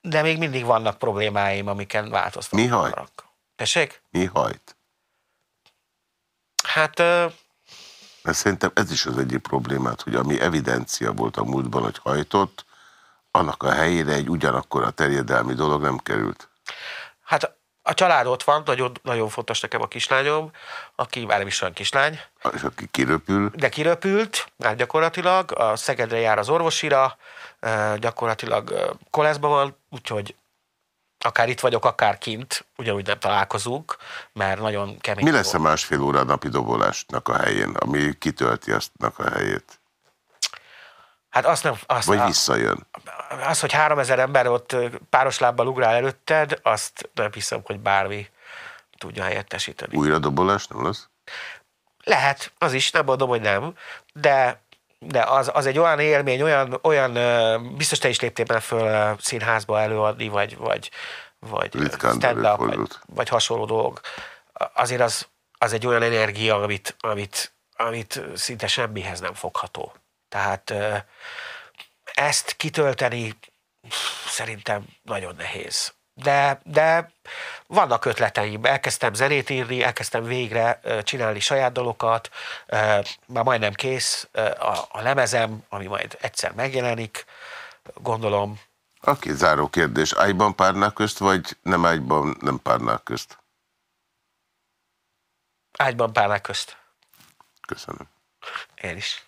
de még mindig vannak problémáim, amiken változtatok. Mi hajt? Tessék? Mi hajt? Hát... Mert szerintem ez is az egyik problémát, hogy ami evidencia volt a múltban, hogy hajtott, annak a helyére egy ugyanakkor a terjedelmi dolog nem került. Hát a család ott van, nagyon, nagyon fontos nekem a kislányom, aki már nem is olyan kislány. És aki kiröpül. De kiröpült, már gyakorlatilag, a Szegedre jár az orvosira, gyakorlatilag koleszba van, úgyhogy akár itt vagyok, akár kint, ugyanúgy nem találkozunk, mert nagyon kemény. Mi lesz a másfél óra napi dobolásnak a helyén, ami kitölti aztnak a helyét? Hát azt nem... Azt Vagy visszajön? Az, hogy három ezer ember ott páros lábbal ugrál előtted, azt nem hiszem, hogy bármi tudja helyettesíteni. Újra dobolás nem lesz? Lehet, az is, nem mondom, hogy nem, de de az, az egy olyan élmény, olyan, olyan biztos te is léptél bele föl színházba előadni, vagy, vagy, vagy stand vagy, vagy hasonló dolog. Azért az, az egy olyan energia, amit, amit, amit szinte semmihez nem fogható. Tehát ezt kitölteni szerintem nagyon nehéz de, de vannak ötleteim. Elkezdtem zenét írni, elkezdtem végre csinálni saját dalokat, már majdnem kész a, a lemezem, ami majd egyszer megjelenik, gondolom. Oké, záró kérdés. Ágyban párnák közt, vagy nem ágyban, nem párnák közt? Ágyban párnák közt. Köszönöm. Én is.